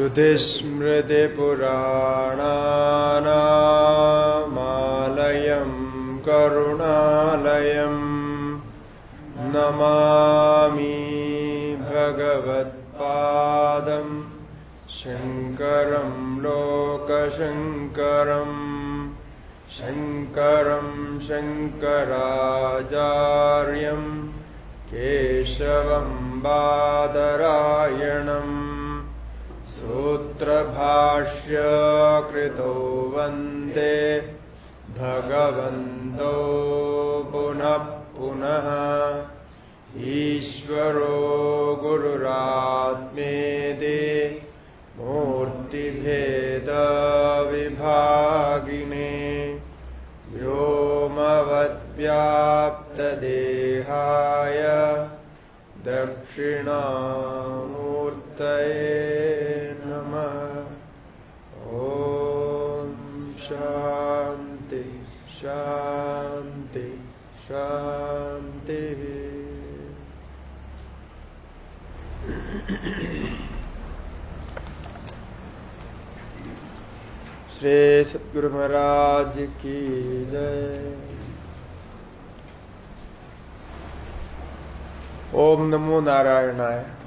श्रुतिस्मृतिपुराणानामालयम् करुणालयम् नमामि भगवत्पादम् शङ्करम् लोकशङ्करम् शङ्करम् शङ्कराचार्यम् केशवम् बादरायणम् सूत्रभाष्य कृतो वंदे। भगवन्तो पुनः पुनः। ईश्वरो गुरुरात्मेदे। मूर्तिभेदविभागिने। व्योमवद्व्याप्तदेहाय दक्षिणामूर्तये। श्री सतगुरु महाराज की जय। ओम नमो नारायणाय।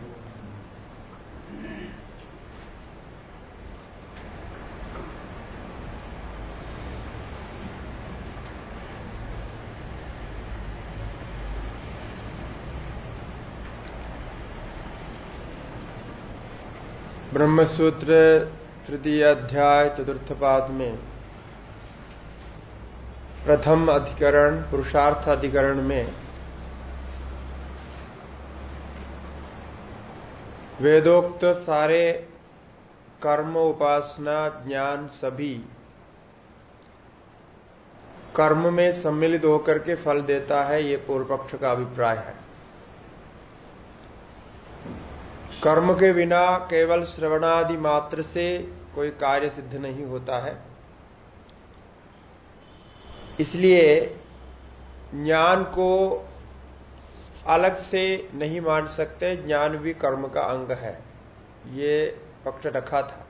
ब्रह्मसूत्र तृतीय अध्याय चतुर्थ पाद में, प्रथम अधिकरण, पुरुषार्थ अधिकरण में, वेदोक्त सारे कर्म उपासना ज्ञान सभी कर्म में सम्मिलित होकर के फल देता है, ये पूर्व पक्ष का अभिप्राय है। कर्म के बिना केवल श्रवणादि मात्र से कोई कार्य सिद्ध नहीं होता है। इसलिए ज्ञान को अलग से नहीं मान सकते, ज्ञान भी कर्म का अंग है। ये पक्ष रखा था।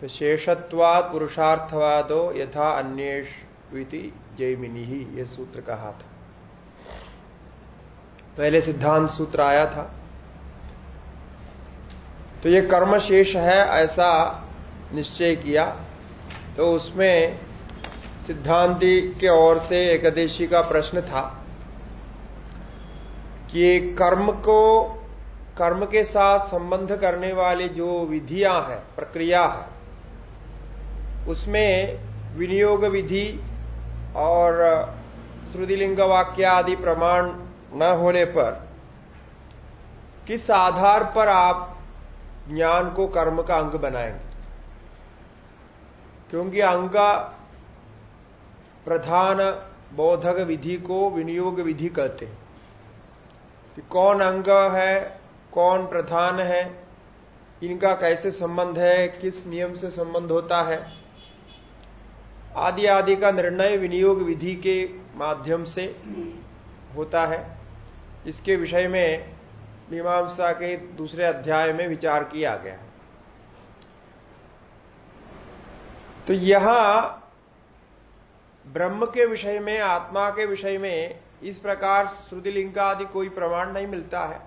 तो शेषत्वाद पुरुषार्थवादो यथा अन्येषविति जयमिनी ही, ये सूत्र कहा था। पहले सिद्धांत सूत्र आया था। तो ये कर्म शेष है, ऐसा निश्चय किया। तो उसमें सिद्धांति के ओर से एकदशी का प्रश्न था कि कर्म को, कर्म के साथ संबंध करने वाली जो विधियाँ हैं, प्रक्रिया है, उसमें विनियोग विधि और श्रुतिलिंग वाक्य आदि प्रमाण न होने पर किस आधार पर आप ज्ञान को कर्म का अंग बनाएँगे। क्योंकि अंग प्रधान बोधक विधि को विनियोग विधि कहते हैं। कि कौन अंग है, कौन प्रधान है, इनका कैसे संबंध है, किस नियम से संबंध होता है, आदि आदि का निर्णय विनियोग विधि के माध्यम से होता है। इसके विषय में मीमांसा के दूसरे अध्याय में विचार किया गया। तो यहाँ ब्रह्म के विषय में, आत्मा के विषय में इस प्रकार श्रुतिलिंग आदि कोई प्रमाण नहीं मिलता है।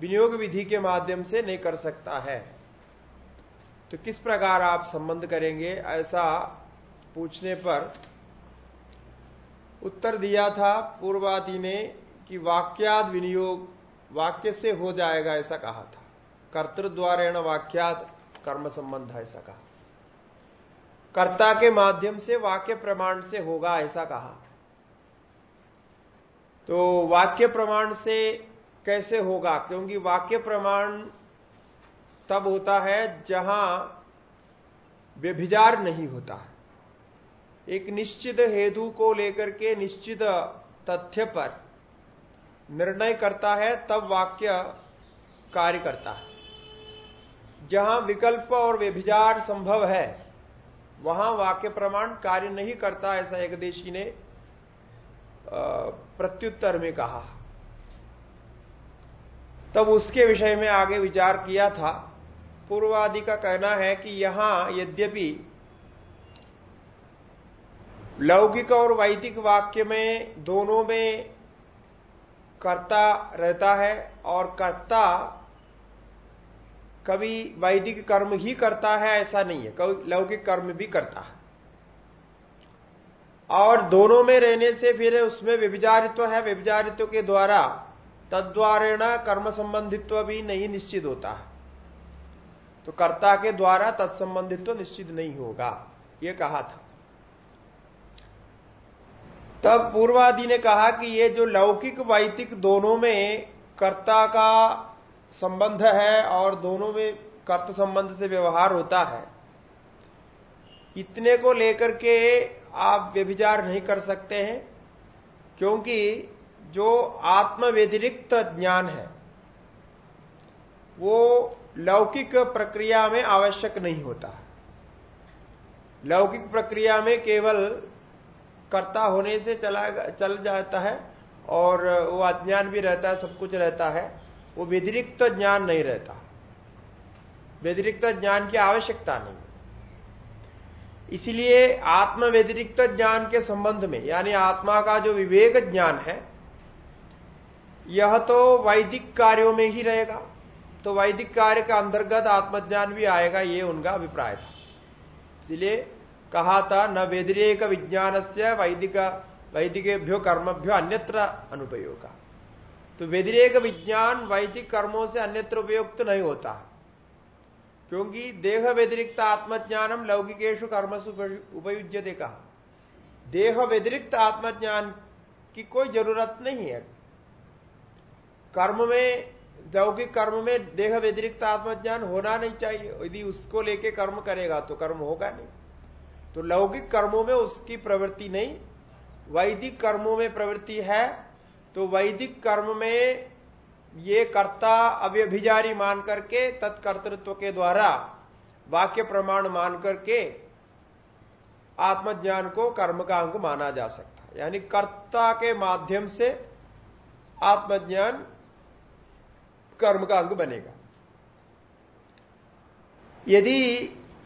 विनियोग विधि के माध्यम से नहीं कर सकता है। तो किस प्रकार आप संबंध करेंगे? ऐसा पूछने पर उत्तर दिया था पूर्वादि ने कि वाक्याद विनियोग वाक्य से हो जाएगा ऐसा कहा था। कर्तृद्वारेण वाक्यात कर्म संबंध ऐसा कहा। कर्ता के माध्यम से, वाक्य प्रमाण से होगा ऐसा कहा। तो वाक्य प्रमाण से कैसे होगा? क्योंकि वाक्य प्रमाण तब होता है जहाँ व्यभिचार नहीं होता है। एक निश्चित हेतु को लेकर के निश्चित तथ्य पर निर्णय करता है, तब वाक्य कार्य करता है। जहाँ विकल्प और व्यभिचार संभव है, वहाँ वाक्य प्रमाण कार्य नहीं करता, ऐसा एक देशी ने प्रत्युत्तर में कहा। तब उसके विषय में आगे विचार किया था। पूर्वादि का कहना है कि यहाँ यद्यपि लौकिक और वैदिक वाक्य में दोनों में कर्ता रहता है और कर्ता कभी वैदिक कर्म ही करता है, ऐसा नहीं है। कभी लौकिक कर्म भी करता है। और दोनों में रहने से फिर उसमें व्यभिचारित्व है। व्यभिचारित्व के द्वारा तद्वारेण कर्म संबंधित्व भी नहीं निश्चित होता है। तो कर्ता के द्वारा तत्संबंधित्व निश्चित नहीं होगा यह कहा था। तब पूर्वादि ने कहा कि ये जो लौकिक वैतिक दोनों में कर्ता का संबंध है और दोनों में कर्त संबंध से व्यवहार होता है, इतने को लेकर के आप व्यभिचार नहीं कर सकते हैं, क्योंकि जो आत्मव्यतिरिक्त ज्ञान है, वो लौकिक प्रक्रिया में आवश्यक नहीं होता। लौकिक प्रक्रिया में केवल कर्ता होने से चला चल जाता है और वो अज्ञान भी रहता है, सब कुछ रहता है। वो व्यतिरिक्त तो ज्ञान नहीं रहता। व्यतिरिक्त ज्ञान की आवश्यकता नहीं। इसलिए आत्म व्यतिरिक्त ज्ञान के संबंध में, यानी आत्मा का जो विवेक ज्ञान है, यह तो वैदिक कार्यों में ही रहेगा। तो वैदिक कार्य का अंतर्गत आत्मज्ञान भी आएगा, ये उनका अभिप्राय था। इसलिए कहा था न व्यतिरेक विज्ञान से वैदिक, वैदिकेभ्यो कर्मभ्यो अन्यत्र अनुपयोग। तो व्यतिरेक विज्ञान वैदिक कर्मों से अन्यत्र उपयुक्त नहीं होता। क्योंकि देह व्यतिरिक्त आत्मज्ञानम लौकिकेशु कर्मसु उपयुज्य देखा देह व्यतिरिक्त आत्मज्ञान की कोई ज़रूरत नहीं है। कर्म में, लौकिक कर्म में देह व्यतिरिक्त आत्मज्ञान होना नहीं चाहिए। यदि उसको लेके कर्म करेगा तो कर्म होगा नहीं। तो लौकिक कर्मों में उसकी प्रवृत्ति नहीं, वैदिक कर्मों में प्रवृत्ति है तो वैदिक कर्म में ये कर्ता अव्यभिजारी मान करके तत्कर्तृत्व के द्वारा वाक्य प्रमाण मान करके आत्मज्ञान को, कर्म का अंग माना जा सकता है। यानी कर्ता के माध्यम से आत्मज्ञान कर्म का अंग बनेगा। यदि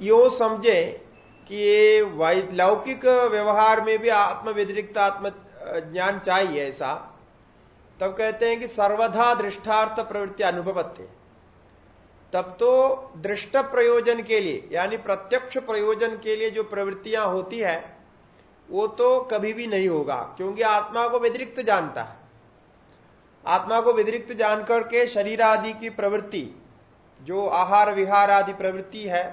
यो समझे कि ये लौकिक व्यवहार में भी आत्म व्यतिरिक्त आत्म ज्ञान चाहिए ऐसा। तब कहते हैं कि सर्वधा दृष्टार्थ प्रवृत्ति अनुभवत्य तब तो दृष्ट प्रयोजन के लिए, यानी प्रत्यक्ष प्रयोजन के लिए जो प्रवृत्तियाँ होती है, वो तो कभी भी नहीं होगा, क्योंकि आत्मा को व्यतिरिक्त जानता है। आत्मा को व्यतिरिक्त जानकर के शरीर आदि की प्रवृत्ति, जो आहार विहार आदि प्रवृत्ति है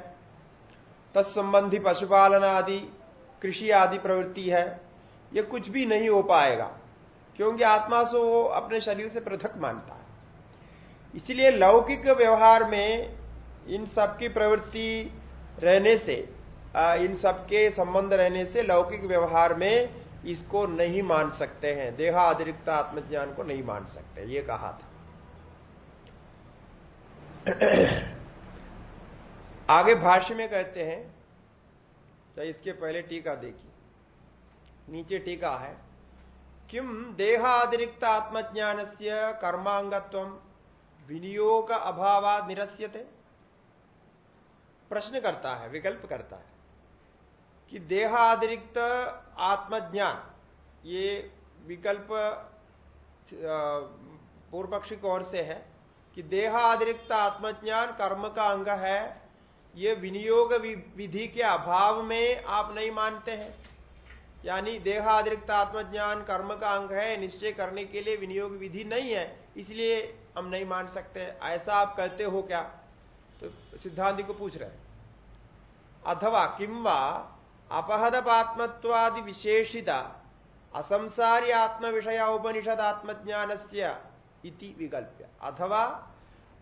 तत्संबंधी पशुपालन आदि, कृषि आदि प्रवृत्ति है, ये कुछ भी नहीं हो पाएगा, क्योंकि आत्मा से वो अपने शरीर से पृथक मानता है। इसलिए लौकिक व्यवहार में इन सबकी प्रवृत्ति रहने से इन सबके संबंध रहने से लौकिक व्यवहार में इसको नहीं मान सकते हैं देहा अतिरिक्त आत्मज्ञान को नहीं मान सकते, ये कहा था। आगे भाष्य में कहते हैं, चाहे इसके पहले टीका देखिए, नीचे टीका है, किम देहातिरिक्त आत्मज्ञान से कर्मांगत्व विनियोग अभाव निरस्यते? प्रश्न करता है, विकल्प करता है, कि देहातिरिक्त आत्मज्ञान, ये विकल्प पूर्व पक्षी की ओर से है, कि देहातिरिक्त आत्मज्ञान कर्म का अंग है ये विनियोग विधि के अभाव में आप नहीं मानते हैं। यानी देहातिरिक्त आत्मज्ञान कर्म का अंग है, निश्चय करने के लिए विनियोग विधि नहीं है, इसलिए हम नहीं मान सकते ऐसा आप कहते हो क्या? तो सिद्धांति को पूछ रहे अथवा किंवा अपहदपात्मत्वादि विशेषिता असंसारी आत्म विषय उपनिषद आत्मज्ञान से विकल्प अथवा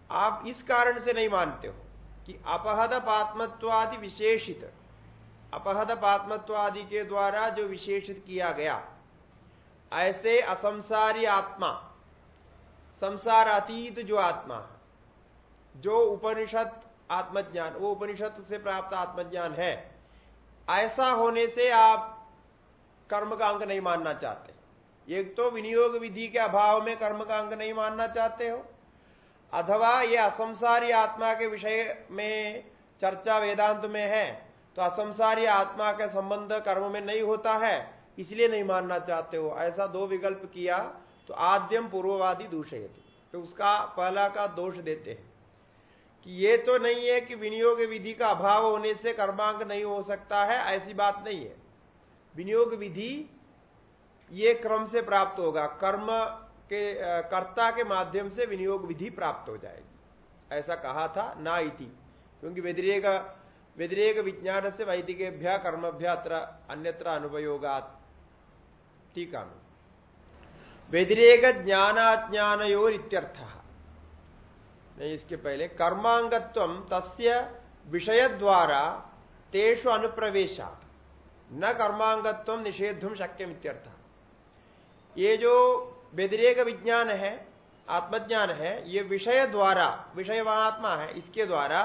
आप इस कारण से नहीं मानते हो। कि अपहद पात्मत्वादि विशेषित। अपहद पात्मत्वादि के द्वारा जो विशेषित किया गया, ऐसे असंसारी आत्मा संसार अतीत जो आत्मा जो उपनिषद आत्मज्ञान, वो उपनिषद से प्राप्त आत्मज्ञान है, ऐसा होने से आप कर्म का अंग नहीं मानना चाहते। एक तो विनियोग विधि के अभाव में कर्म का अंग नहीं मानना चाहते हो अथवा ये असंसारी आत्मा के विषय में चर्चा वेदांत में है तो असंसारी आत्मा का संबंध कर्म में नहीं होता है, इसलिए नहीं मानना चाहते हो। ऐसा दो विकल्प किया तो आद्यम पूर्ववादी दूषयती। तो उसका पहला का दोष देते हैं कि ये तो नहीं है कि विनियोग विधि का अभाव होने से कर्मांक नहीं हो सकता है, ऐसी बात नहीं है। विनियोग विधि ये क्रम से प्राप्त होगा। कर्म के कर्ता के माध्यम से विनियोग विधि प्राप्त हो जाएगी। ऐसा कहा था ना इति। क्योंकि व्यतिरेक व्यतिरेक विज्ञान से वैदिकेभ्या कर्मभ्या अन्यत्र अनुपयोगात। टीका में। व्यतिरेक ज्ञानाज्ञानयोर इत्यर्थ नहीं, इसके पहले कर्मांगत्व तस्य विषय द्वारा तेषु अनुप्रवेशा न कर्मांगत्व निषेधुम शक्यम इत्यर्थ ये जो व्यतिरेक विज्ञान है आत्मज्ञान है ये विषय द्वारा विषय आत्मा है, इसके द्वारा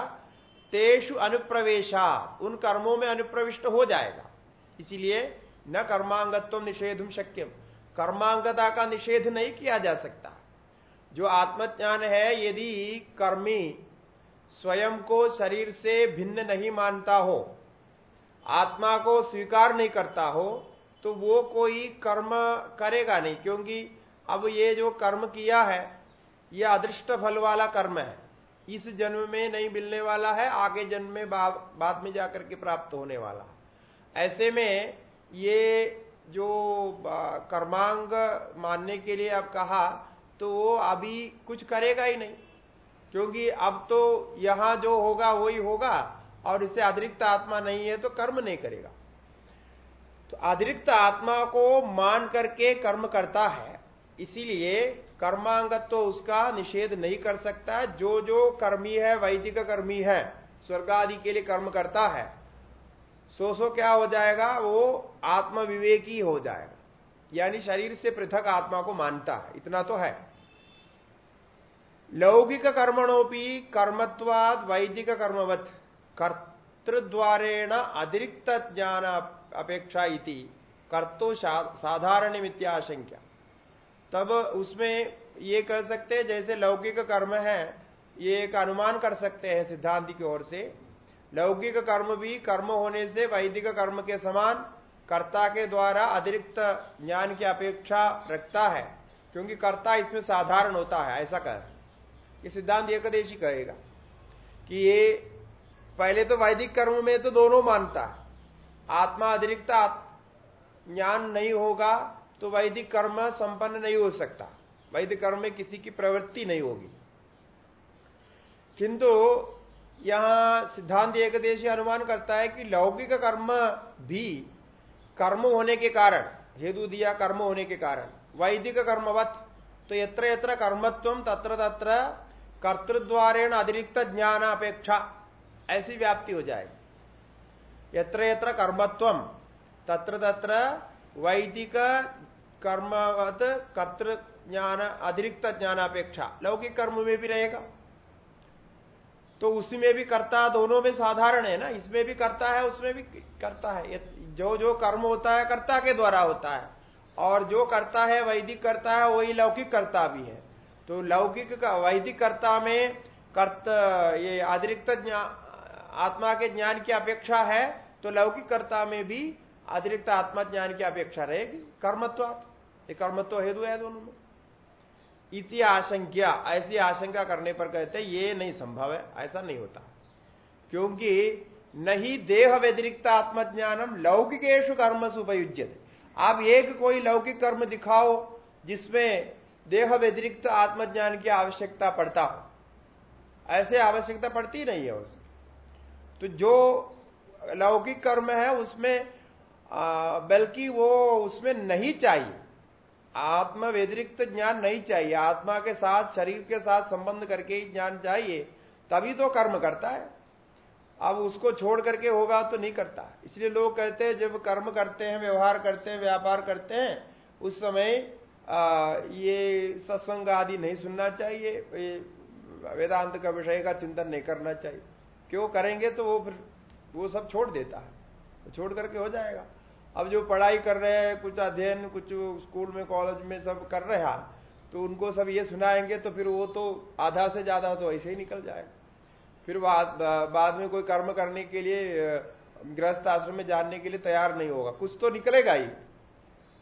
तेषु अनुप्रवेशा, उन कर्मों में अनुप्रविष्ट हो जाएगा। इसीलिए न कर्मांगत्व निषेधुम शक्यम कर्मांगता का निषेध नहीं किया जा सकता। जो आत्मज्ञान है, यदि कर्मी स्वयं को शरीर से भिन्न नहीं मानता हो, आत्मा को स्वीकार नहीं करता हो तो वो कोई कर्म करेगा नहीं, क्योंकि अब ये जो कर्म किया है, ये अदृष्ट फल वाला कर्म है। इस जन्म में नहीं मिलने वाला है, आगे जन्म में बाद में जाकर के प्राप्त होने वाला ऐसे में ये जो कर्मांग मानने के लिए अब कहा तो वो अभी कुछ करेगा ही नहीं। क्योंकि अब तो यहाँ जो होगा, वही होगा, और इससे अतिरिक्त आत्मा नहीं है तो कर्म नहीं करेगा। तो अतिरिक्त आत्मा को मान करके कर्म करता है इसीलिए कर्मांगत तो उसका निषेध नहीं कर सकता। जो जो कर्मी है, वैदिक कर्मी है, स्वर्ग आदि के लिए कर्म करता है सो सो क्या हो जाएगा? वो आत्म विवेकी हो जाएगा। यानी शरीर से पृथक आत्मा को मानता है। इतना तो है। लौकिक कर्मणोपी कर्मत्वाद वैदिक कर्मवत कर्तृद्वारेण अतिरिक्त ज्ञान अपेक्षा इति। कर्तो साधारण मित्याशंक्या तब उसमें ये कह सकते हैं, जैसे लौकिक कर्म है, ये एक अनुमान कर सकते हैं सिद्धांत की ओर से। लौकिक कर्म भी कर्म होने से वैदिक कर्म के समान कर्ता के द्वारा अतिरिक्त ज्ञान की अपेक्षा रखता है, क्योंकि कर्ता इसमें साधारण होता है, ऐसा कह। ये सिद्धांत एकदेशी कहेगा कि ये पहले तो वैदिक कर्म में तो दोनों मानता है। आत्मा अतिरिक्त ज्ञान नहीं होगा तो वैदिक कर्म संपन्न नहीं हो सकता। वैदिक कर्म में किसी की प्रवृत्ति नहीं होगी। किंतु यहाँ सिद्धांत एक देशी अनुमान करता है कि लौकिक कर्म भी कर्म होने के कारण, हेतु दिया कर्म होने के कारण, वैदिक कर्मवत तो यत्र यत्र कर्मत्व तत्र तत्र कर्तृद्वारेण अतिरिक्त ज्ञान अपेक्षा ऐसी व्याप्ति हो जाएगी। यत्र यत्र कर्मत्व तत्र तत्र वैदिक कर्मवत कर्तृ ज्ञान, अतिरिक्त ज्ञानापेक्षा। लौकिक कर्म में भी रहेगा। तो उसमें भी करता दोनों में साधारण है ना? इसमें भी करता है, उसमें भी करता है। जो जो कर्म होता है, कर्ता के द्वारा होता है। और जो करता है, वैदिक करता है, वही लौकिक करता भी है। तो लौकिक का, वैदिक कर्ता में कर्त, ये अतिरिक्त आत्मा के ज्ञान की अपेक्षा है तो लौकिक कर्ता में भी अतिरिक्त आत्मा ज्ञान की अपेक्षा रहेगी। कर्मत्व ये कर्मत्व हेतु है दोनों में। इति आशंका ऐसी आशंका करने पर कहते ये नहीं संभव है। ऐसा नहीं होता। क्योंकि नहीं देह व्यतिरिक्त आत्मज्ञानम लौकिकेशु कर्म उपयुज्य आप एक कोई लौकिक कर्म दिखाओ, जिसमें देह व्यतिरिक्त आत्मज्ञान की आवश्यकता पड़ता हो। ऐसे आवश्यकता पड़ती नहीं है उसमें। तो जो लौकिक कर्म है, उसमें बल्कि वो उसमें नहीं चाहिए। आत्म व्यतिरिक्त ज्ञान नहीं चाहिए। आत्मा के साथ शरीर के साथ संबंध करके ही ज्ञान चाहिए तभी तो कर्म करता है। अब उसको छोड़ करके होगा तो नहीं करता। इसलिए लोग कहते हैं जब कर्म करते हैं व्यवहार करते हैं व्यापार करते हैं उस समय आ, ये सत्संग आदि नहीं सुनना चाहिए। वेदांत का विषय का चिंतन नहीं करना चाहिए। क्यों करेंगे तो वो फिर वो सब छोड़ देता है। छोड़ करके हो जाएगा। अब जो पढ़ाई कर रहे हैं, कुछ अध्ययन, कुछ स्कूल में, कॉलेज में सब कर रहे हैं तो उनको सब ये सुनाएँगे तो फिर वो तो आधा से ज़्यादा तो ऐसे ही निकल जाएगा। फिर बाद बाद में कोई कर्म करने के लिए गृहस्थ आश्रम में जानने के लिए तैयार नहीं होगा। कुछ तो निकलेगा ही।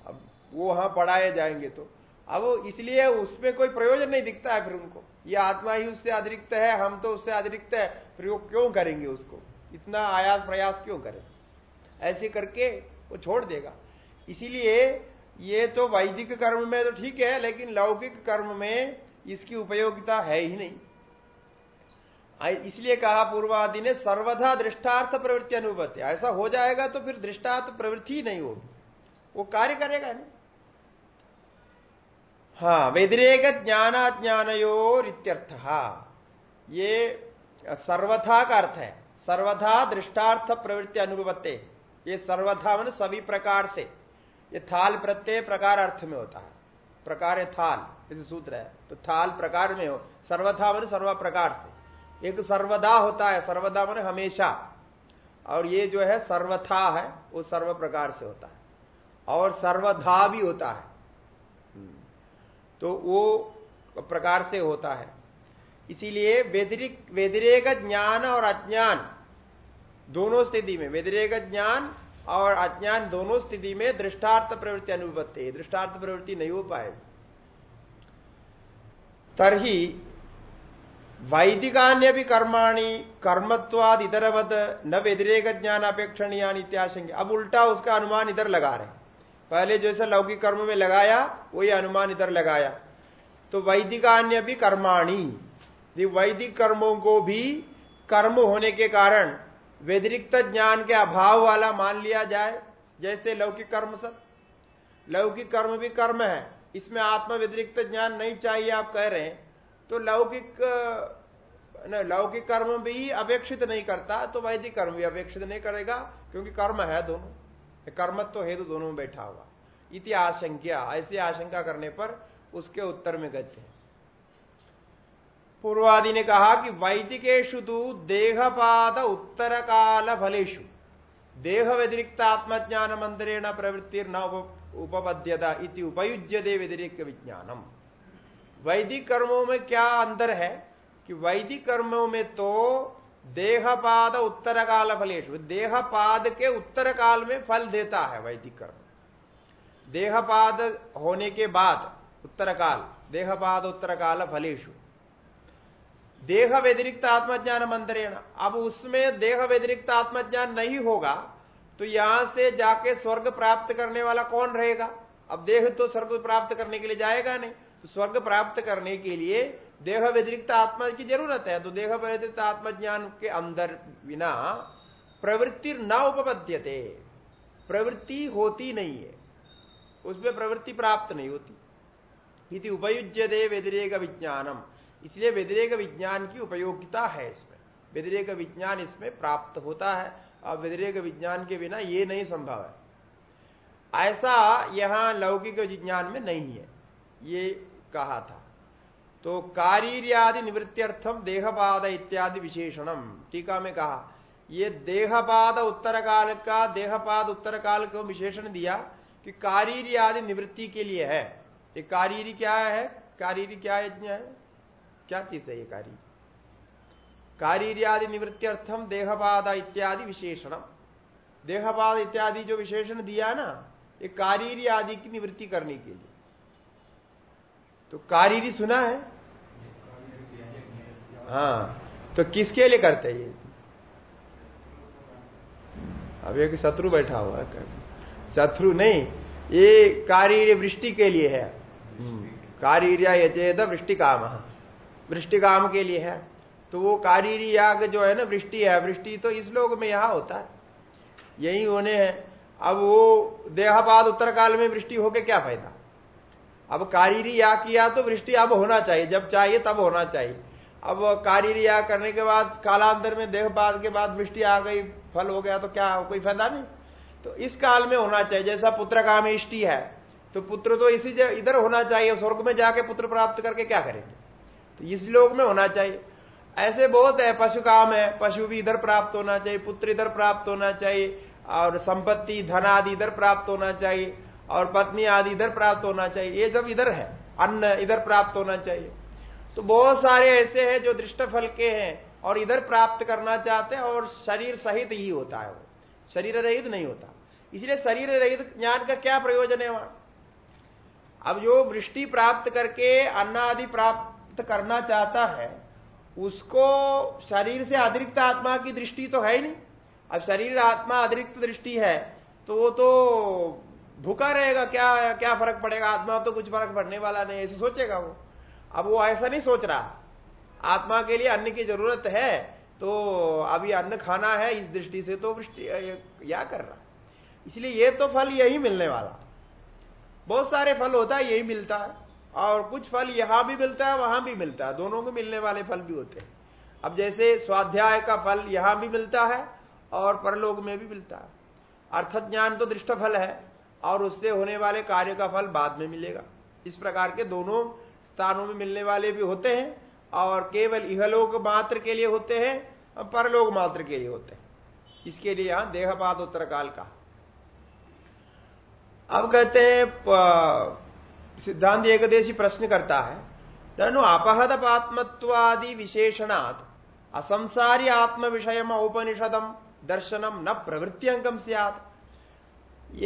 अब वो वहाँ पढ़ाए जाएँगे तो। अब इसलिए उसमें कोई प्रयोजन नहीं दिखता है फिर उनको। ये आत्मा ही उससे अतिरिक्त है, हम तो उससे अतिरिक्त है वो क्यों करेंगे उसको? इतना आयास प्रयास क्यों करें? ऐसे करके वो छोड़ देगा। इसीलिए ये तो वैदिक कर्म में तो ठीक है, लेकिन लौकिक कर्म में इसकी उपयोगिता है ही नहीं। इसलिए कहा पूर्वादि ने सर्वधा दृष्टार्थ प्रवृत्ति अनुभवती ऐसा हो जाएगा तो फिर दृष्टार्थ प्रवृत्ति नहीं होगी। वो कार्य करेगा नहीं हाँ व्यतिरेक ज्ञानाज्ञानयोरित्यर्थ ये सर्वथा का अर्थ है। सर्वथा दृष्टार्थ प्रवृत्ति अनुभवते ये सर्वथा मन सभी प्रकार से, ये थाल प्रत्यय प्रकार अर्थ में होता है। प्रकार है थाल जैसे सूत्र है। तो थाल प्रकार में हो सर्वथा मन सर्व प्रकार से। एक सर्वदा होता है सर्वदा मन हमेशा। और ये जो है, सर्वथा है, वो सर्व प्रकार से होता है। और सर्वधा भी होता है। तो वो प्रकार से होता है। इसीलिए वेदरिक, वेदिरेक ज्ञान और अज्ञान दोनों स्थिति में व्यतिरेक ज्ञान और अज्ञान दोनों स्थिति में दृष्टार्थ प्रवृत्ति अनुपत्ति दृष्टार्थ प्रवृत्ति नहीं हो पाए। तरही वैदिकान्य भी कर्माणी, कर्मत्वाद इधरवत न व्यतिरेक ज्ञान अपेक्षणीय इत्याशंक। अब उल्टा उसका अनुमान इधर लगा रहे पहले जैसे लौकिक कर्म में लगाया, वही अनुमान इधर लगाया। तो वैदिकान्य भी कर्माणी। वैदिक कर्मों को भी कर्म होने के कारण व्यतिरिक्त ज्ञान के अभाव वाला मान लिया जाए, जैसे लौकिक कर्म सब। लौकिक कर्म भी कर्म है, इसमें आत्म व्यतिरिक्त ज्ञान नहीं चाहिए, आप कह रहे हैं। तो लौकिक लौकिक कर्म भी अपेक्षित नहीं करता तो वैदिक कर्म भी अपेक्षित नहीं करेगा, क्योंकि कर्म है दोनों। कर्मत्व तो हेतु दोनों में बैठा हुआ। इति आशंका ऐसी आशंका करने पर उसके उत्तर में गए हैं। पूर्वादि ने कहा कि वैदिकेशु तो देहपाद उत्तर काल फलेशु देह व्यतिरिक्त आत्मज्ञान मंत्रेण प्रवृत्ति न उपपद्यता इति उपयुज्य दे व्यतिरिक्त विज्ञानम वैदिक कर्मों में क्या अंतर है कि वैदिक कर्मों में तो देहपाद उत्तर काल फलेशु देहपाद के उत्तर काल में फल देता है वैदिक कर्म देहपाद होने के बाद उत्तर काल देहपाद उत्तर काल फलेशु देह व्यतिरिक्त आत्मज्ञान मंत्रेण। अब उसमें देह व्यतिरिक्त आत्मज्ञान नहीं होगा तो यहाँ से जाके स्वर्ग प्राप्त करने वाला कौन रहेगा? अब देह तो स्वर्ग प्राप्त करने के लिए जाएगा नहीं। तो स्वर्ग प्राप्त करने के लिए देह व्यतिरिक्त आत्मा की ज़रूरत है। तो देह व्यतिरिक्त आत्मज्ञान के अंदर बिना प्रवृत्ति न उपपद्यते। प्रवृत्ति होती नहीं है। उसमें प्रवृत्ति प्राप्त नहीं होती। इति उपयुज्य दे व्यतिरेक विज्ञानम। इसलिए व्यतिरेक विज्ञान की उपयोगिता है इसमें। व्यतिरेक विज्ञान इसमें प्राप्त होता है, और व्यतिरेक विज्ञान के बिना ये नहीं संभव है। ऐसा यहाँ लौकिक विज्ञान में नहीं है, ये कहा था। तो कारीर्यादि निवृत्त्यर्थम देहपाद इत्यादि विशेषणम टीका में कहा, ये देहपाद उत्तर काल का, देहपाद उत्तर काल को विशेषण दिया कि कारीर्यादि निवृत्ति के लिए है। ये कारीरी क्या है? कारीरी क्या यज्ञ है? क्या चीज़ है ये कार्य कारीर्यादि निवृत्त्यर्थम देहपाद इत्यादि विशेषण। देहपाद इत्यादि जो विशेषण दिया ना, ये कारीरी आदि की निवृत्ति करने के लिए। तो कारीरी सुना है? हाँ तो किसके लिए करते ये? अब एक शत्रु बैठा हुआ है शत्रु नहीं, ये कारीर वृष्टि के लिए है। हम्म। कारीर्या यचेद वृष्टि काम वृष्टि काम के लिए है। तो वो कारीरी याग जो है ना, वृष्टि है। वृष्टि तो इस लोग में यहाँ होता है। यही होने हैं। अब वो देहाबाद उत्तर काल में वृष्टि होके क्या फ़ायदा? अब कारीरी याग किया तो वृष्टि अब होना चाहिए। जब चाहिए तब होना चाहिए। अब कारीरी याग करने के बाद कालांतर में देहपाद के बाद वृष्टि आ गई, फल हो गया तो क्या, कोई फ़ायदा नहीं? तो इस काल में होना चाहिए। जैसा पुत्र काम इष्टि है तो पुत्र तो इसी इधर होना चाहिए। स्वर्ग में जाके पुत्र प्राप्त करके क्या करेंगे? तो इस लोक में होना चाहिए। ऐसे बहुत है, पशु काम है। पशु भी इधर प्राप्त होना चाहिए, पुत्र इधर प्राप्त होना चाहिए, और संपत्ति, धन आदि इधर प्राप्त होना चाहिए, और पत्नी आदि इधर प्राप्त होना चाहिए। ये सब इधर है, अन्न इधर प्राप्त होना चाहिए। तो बहुत सारे ऐसे हैं जो दृष्ट फल के हैं, और इधर प्राप्त करना चाहते हैं, और शरीर सहित ही होता है वो। शरीर रहित नहीं होता। इसलिए शरीर रहित ज्ञान का क्या प्रयोजन है वहाँ? अब जो वृष्टि प्राप्त करके, अन्न आदि प्राप्त करना चाहता है, उसको शरीर से अतिरिक्त आत्मा की दृष्टि तो है ही नहीं। अब शरीर आत्मा अतिरिक्त दृष्टि है तो वो तो भूखा रहेगा, क्या क्या फ़र्क पड़ेगा? आत्मा तो कुछ फ़र्क पड़ने वाला नहीं, ऐसे सोचेगा वो। अब वो ऐसा नहीं सोच रहा। आत्मा के लिए अन्न की ज़रूरत है तो अभी अन्न खाना है, इस दृष्टि से तो या कर रहा? इसलिए ये तो फल यही मिलने वाला। बहुत सारे फल होता है, यही मिलता है। और कुछ फल यहाँ भी मिलता है, वहाँ भी मिलता है। दोनों को मिलने वाले फल भी होते हैं। अब जैसे स्वाध्याय का फल यहाँ भी मिलता है और परलोक में भी मिलता है। अर्थ ज्ञान तो दृष्ट फल है और उससे होने वाले कार्य का फल बाद में मिलेगा। इस प्रकार के दोनों स्थानों में मिलने वाले भी होते हैं और केवल इहलोक मात्र के लिए होते हैं, और परलोक मात्र के लिए होते हैं। इसके लिए यहाँ देहपात उत्तर काल का अब कहते हैं सिद्धांत एकदेशी प्रश्न करता है ननु अपहद पात्मत्वादि विशेषणात् असंसारी आत्म विषय औपनिषदम दर्शनम न प्रवृत्ति अंगम से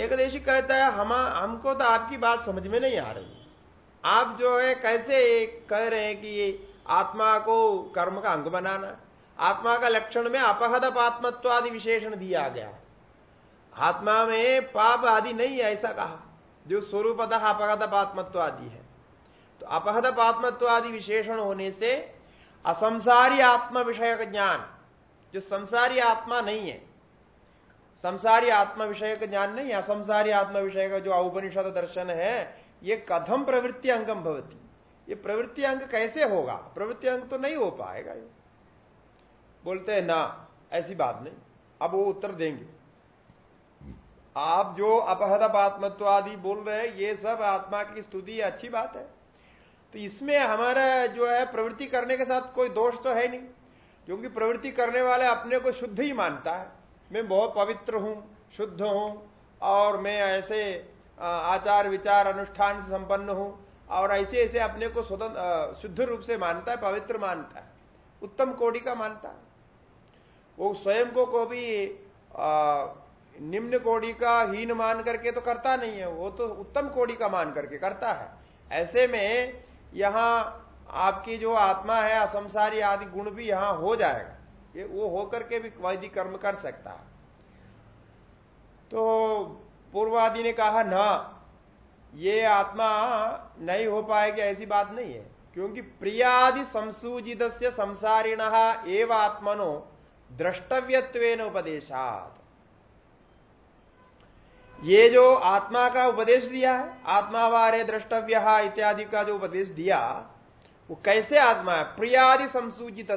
एकदेशी कहता है, हम, हमको तो आपकी बात समझ में नहीं आ रही। आप जो है, कैसे कह रहे हैं कि आत्मा को कर्म का अंग बनाना? आत्मा का लक्षण में अपहद पात्मत्व आदि विशेषण दिया गया। आत्मा में पाप आदि नहीं ऐसा कहा। जो स्वरूपतः अपहद पात्मत्व आदि है। तो अपहद पात्मत्व आदि विशेषण होने से असंसारी आत्मा विषय का ज्ञान, जो संसारी आत्मा नहीं है, संसारी आत्मा विषय का ज्ञान नहीं, असंसारी आत्मा विषय का जो औपनिषद दर्शन है, ये कथम प्रवृत्ति अंगम भवती। ये प्रवृत्ति अंग कैसे होगा? प्रवृत्ति अंग तो नहीं हो पाएगा। ये बोलते हैं, ना, ऐसी बात नहीं। अब वो उत्तर देंगे। आप जो अपहद आत्मत्व आदि बोल रहे हैं, ये सब आत्मा की स्तुति अच्छी बात है। तो इसमें हमारा जो है, प्रवृत्ति करने के साथ कोई दोष तो है नहीं। क्योंकि प्रवृत्ति करने वाले अपने को शुद्ध ही मानता है। मैं बहुत पवित्र हूँ, शुद्ध हूँ, और मैं ऐसे आचार विचार अनुष्ठान से संपन्न हूँ, और ऐसे ऐसे अपने को स्वतंत्र शुद्ध रूप से मानता है, पवित्र मानता है। उत्तम कोटि का मानता है। वो स्वयं को को भी निम्न कोड़ी का हीन मान करके तो करता नहीं है, वो तो उत्तम कोड़ी का मान करके करता है। ऐसे में यहाँ आपकी जो आत्मा है, असंसारी आदि गुण भी यहाँ हो जाएगा। ये वो होकर के भी वैदिक कर्म कर सकता है। तो पूर्वादि ने कहा, ना, ये आत्मा नहीं हो पाएगी, ऐसी बात नहीं है। क्योंकि प्रियादि संसूजित संसारिण एवं आत्मनो द्रष्टव्यत्व उपदेशात। ये जो आत्मा का उपदेश दिया है, आत्मावारे द्रष्टव्य इत्यादि का जो उपदेश दिया, वो कैसे आत्मा है? प्रियादि संसूचित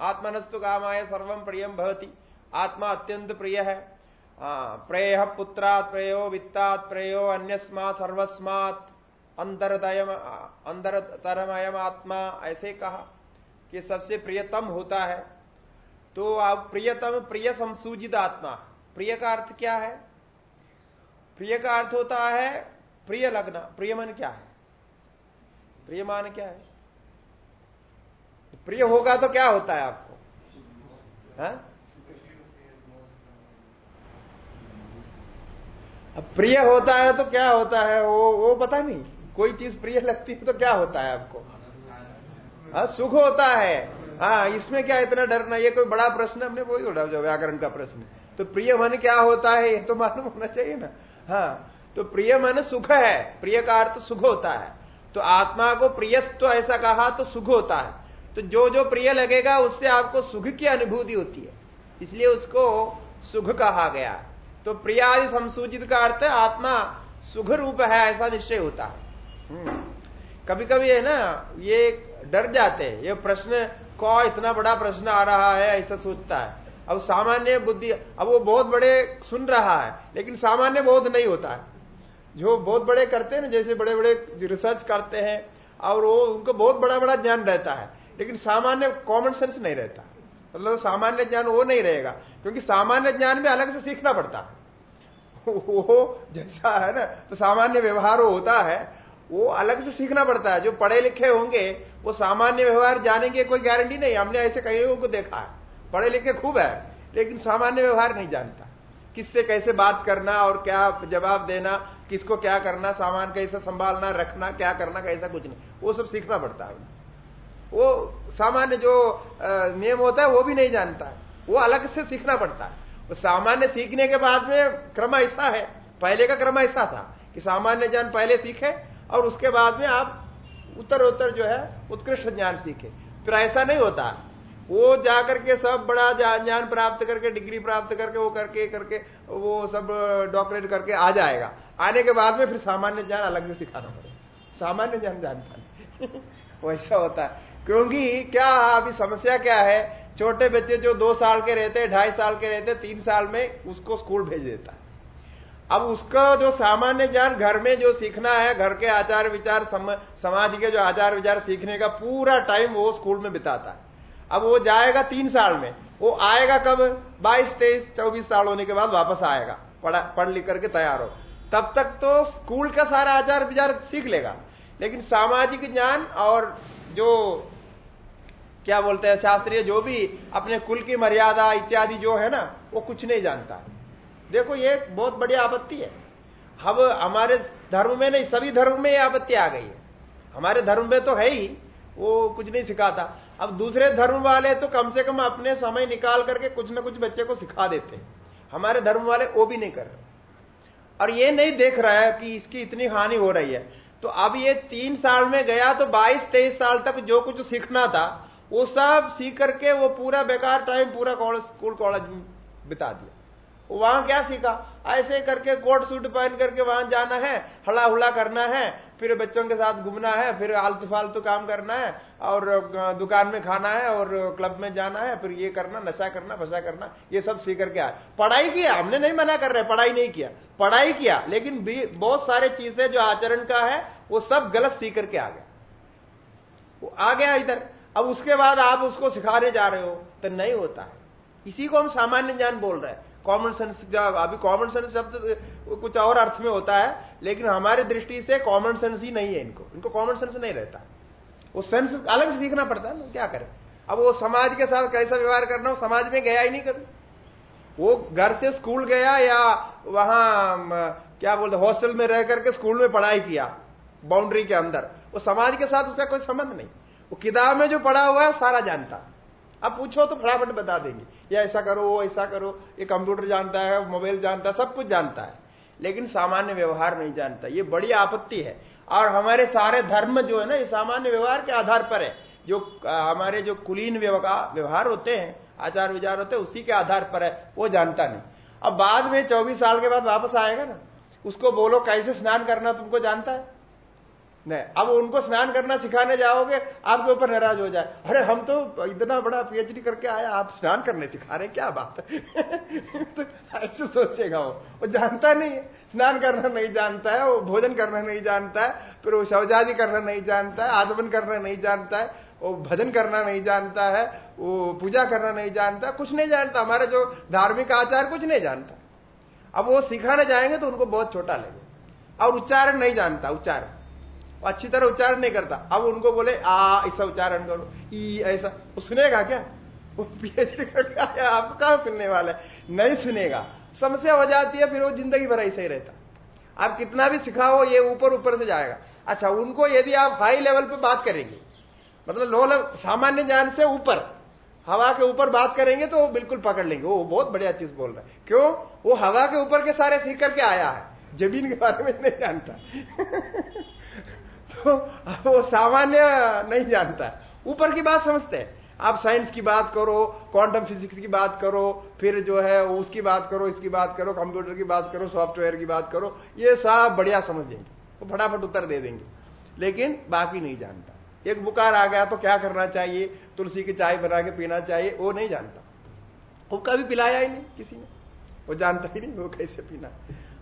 आत्मनस्तु कामाय सर्वम प्रियम भवती। आत्मा अत्यंत प्रिय है। प्रेय पुत्रात्, प्रेयो वित्तात, प्रेयो अन्यस्मा सर्वस्मात, अंतरतयम अंतरतरमयम आत्मा, ऐसे कहा कि सबसे प्रियतम होता है। तो अब प्रियतम प्रिय संसूचित आत्मा प्रिय का अर्थ क्या है? प्रिय का अर्थ होता है प्रिय लगना। प्रियमन क्या है? प्रियमान क्या है? प्रिय होगा तो क्या होता है आपको? हा? अब प्रिय होता है तो क्या होता है? वो वो पता नहीं। कोई चीज़ प्रिय लगती है तो क्या होता है आपको? हाँ सुख होता है। हाँ इसमें क्या इतना डरना? ये कोई बड़ा प्रश्न हमने वही उठा जो व्याकरण का प्रश्न तो प्रिय मन क्या होता है? ये तो मालूम होना चाहिए ना। हाँ तो प्रिय मन सुख है। प्रिय का अर्थ सुख होता है। तो आत्मा को प्रियस्व ऐसा कहा तो सुख होता है। तो जो जो प्रिय लगेगा, उससे आपको सुख की अनुभूति होती है। इसलिए उसको सुख कहा गया। तो प्रियादि संसूचित का अर्थ आत्मा सुख रूप है, ऐसा निश्चय होता है। हम्म। कभी कभी है ना, ये डर जाते हैं। ये प्रश्न कौ इतना बड़ा प्रश्न आ रहा है, ऐसा सोचता है। अब सामान्य बुद्धि, अब वो बहुत बड़े सुन रहा है, लेकिन सामान्य बोध नहीं होता है। जो बहुत बड़े करते हैं ना, जैसे बड़े बड़े रिसर्च करते हैं, और वो, उनको बहुत बड़ा बड़ा ज्ञान रहता है, लेकिन सामान्य कॉमन सेंस नहीं रहता। मतलब सामान्य ज्ञान वो नहीं रहेगा, क्योंकि सामान्य ज्ञान में अलग से सीखना पड़ता है। वो जैसा है ना तो सामान्य व्यवहार होता है, वो अलग से सीखना पड़ता है। जो पढ़े लिखे होंगे, वो सामान्य व्यवहार जानेंगे, कोई गारंटी नहीं, हमने ऐसे कई लोगों को देखा है। पढ़े लिखे खूब है, लेकिन सामान्य व्यवहार नहीं जानता। किससे कैसे बात करना और क्या जवाब देना, किसको क्या करना, सामान कैसे संभालना, रखना, क्या करना, कैसा कुछ नहीं। वो सब सीखना पड़ता है। वो सामान्य जो नियम होता है, वो भी नहीं जानता वो अलग से सीखना पड़ता है। सामान्य सीखने के बाद में क्रम ऐसा है। पहले का क्रम ऐसा था कि सामान्य ज्ञान पहले सीखे और उसके बाद में आप उत्तर उत्तर जो है, उत्कृष्ट ज्ञान सीखे। फिर ऐसा नहीं होता। वो जाकर के सब बड़ा ज्ञान प्राप्त करके डिग्री प्राप्त करके वो करके करके वो सब डॉक्टरेट करके आ जाएगा। आने के बाद में फिर सामान्य ज्ञान अलग से सिखाना पड़ेगा। सामान्य ज्ञान जानता वैसा होता है। क्योंकि क्या अभी समस्या क्या है? छोटे बच्चे जो दो साल के रहते हैं ढाई साल के रहते हैं तीन साल में उसको स्कूल भेज देता है। अब उसका जो सामान्य ज्ञान घर में जो सीखना है घर के आचार विचार सम, समाज के जो आचार विचार सीखने का पूरा टाइम वो स्कूल में बिताता है। अब वो जाएगा तीन साल में। वो आएगा कब? बाईस, तेईस, चौबीस साल होने के बाद वापस आएगा। पढ़ा, पढ़ लिख करके तैयार हो। तब तक तो स्कूल का सारा आचार विचार सीख लेगा। लेकिन सामाजिक ज्ञान और जो, क्या बोलते हैं, शास्त्रीय जो भी अपने कुल की मर्यादा इत्यादि जो है ना, वो कुछ नहीं जानता। देखो, ये बहुत बड़ी आपत्ति है। हम हमारे धर्म में नहीं, सभी धर्म में ये आपत्ति आ गई है। हमारे धर्म में तो है ही, वो कुछ नहीं सिखाता। अब दूसरे धर्म वाले तो कम से कम अपने समय निकाल करके कुछ ना कुछ बच्चे को सिखा देते हैं। हमारे धर्म वाले वो भी नहीं कर रहे। और ये नहीं देख रहा है कि इसकी इतनी हानि हो रही है। तो अब ये तीन साल में गया तो 22 तेईस साल तक जो कुछ सीखना था, वो सब सीख करके वो पूरा बेकार टाइम पूरा स्कूल, कॉलेज बिता दिया। वहाँ क्या सीखा? ऐसे करके कोट सूट पहन करके वहाँ जाना है हला हुला करना है, फिर बच्चों के साथ घूमना है, फिर आलतू फालतू काम करना है, और दुकान में खाना है, और क्लब में जाना है, फिर ये करना, नशा करना, फसा करना, ये सब सीख करके आए। पढ़ाई किया, हमने नहीं मना कर रहे, पढ़ाई नहीं किया। पढ़ाई किया, लेकिन बहुत सारे चीज़ें जो आचरण का है, वो सब गलत सीख करके आ गया वो आ गया इधर। अब उसके बाद आप उसको सिखाने जा रहे हो तो नहीं होता। है इसी को हम सामान्य ज्ञान बोल रहे हैं। कॉमन सेंस अभी कॉमन सेंस शब्द, कुछ और अर्थ में होता है, लेकिन हमारी दृष्टि से कॉमन सेंस ही नहीं है इनको। इनको कॉमन सेंस नहीं रहता। वो सेंस अलग से सीखना पड़ता है क्या करें? अब वो समाज के साथ कैसा व्यवहार करना हो, समाज में गया ही नहीं कभी। वो घर से स्कूल गया या वहाँ क्या बोलते हॉस्टल में रह करके स्कूल में पढ़ाई किया बाउंड्री के अंदर। वो समाज के साथ उसका कोई संबंध नहीं। वो किताब में जो पढ़ा हुआ है, सारा जानता। अब पूछो तो फटाफट बता देंगे। या ऐसा करो, वो ऐसा करो, ये कंप्यूटर जानता है, मोबाइल जानता है, सब कुछ जानता है। लेकिन सामान्य व्यवहार नहीं जानता। ये बड़ी आपत्ति है। और हमारे सारे धर्म जो है ना, ये सामान्य व्यवहार के आधार पर है। जो हमारे जो कुलीन व्यवहार होते हैं, आचार विचार होते हैं, उसी के आधार पर है। वो जानता नहीं। अब बाद में चौबीस साल के बाद वापस आएगा ना। उसको बोलो, कैसे स्नान करना तुमको जानता है? नहीं, अब उनको स्नान करना सिखाने जाओगे, आपके ऊपर नाराज़ हो जाए। अरे, हम तो इतना बड़ा पीएचडी करके आया आप स्नान करने सिखा रहे क्या बात है? तो ऐसे सोचेगा वो। वो जानता नहीं है। स्नान करना नहीं जानता है, वो भोजन करना नहीं जानता है, फिर वो शौचादि करना नहीं जानता है आचमन करना नहीं जानता है, वो भजन करना नहीं जानता है, वो पूजा करना नहीं जानता, कुछ नहीं जानता। हमारे जो धार्मिक आचार, कुछ नहीं जानता। अब वो सिखाने जाएँगे तो उनको बहुत छोटा लगे और उच्चारण नहीं जानता, उच्चारण। अच्छी तरह उच्चारण नहीं करता। अब उनको बोले, आ, ऐसा उच्चारण करो। ई, ऐसा। वो सुनेगा क्या? वो पीएचडी करके आप कहा सुनने वाला है? नहीं सुनेगा। समस्या हो जाती है, फिर वो ज़िंदगी भर ऐसा ही रहता। आप कितना भी सिखाओ, ये ऊपर ऊपर से जाएगा। अच्छा उनको यदि आप हाई लेवल पर बात करेंगे मतलब लो लेवल सामान्य ज्ञान से ऊपर, हवा के ऊपर बात करेंगे तो वो बिल्कुल पकड़ लेंगे। वो बहुत बढ़िया चीज़ बोल रहा है। क्यों? वो हवा के ऊपर के सारे सीख करके आया है। ज़मीन के बारे में नहीं जानता। तो वो सामान्य नहीं जानता। ऊपर की बात समझते हैं। आप साइंस की बात करो, क्वांटम फिजिक्स की बात करो, फिर जो है उसकी बात करो, इसकी बात करो, कंप्यूटर की बात करो, सॉफ्टवेयर की बात करो, ये सब बढ़िया समझ देंगे वो फटाफट उत्तर दे देंगे। लेकिन बाकी नहीं जानता। एक बुकार आ गया तो क्या करना चाहिए? तुलसी की चाय बना के पीना चाहिए, वो नहीं जानता। वो कभी पिलाया ही नहीं किसी ने। वो जानता ही नहीं वो कैसे पीना।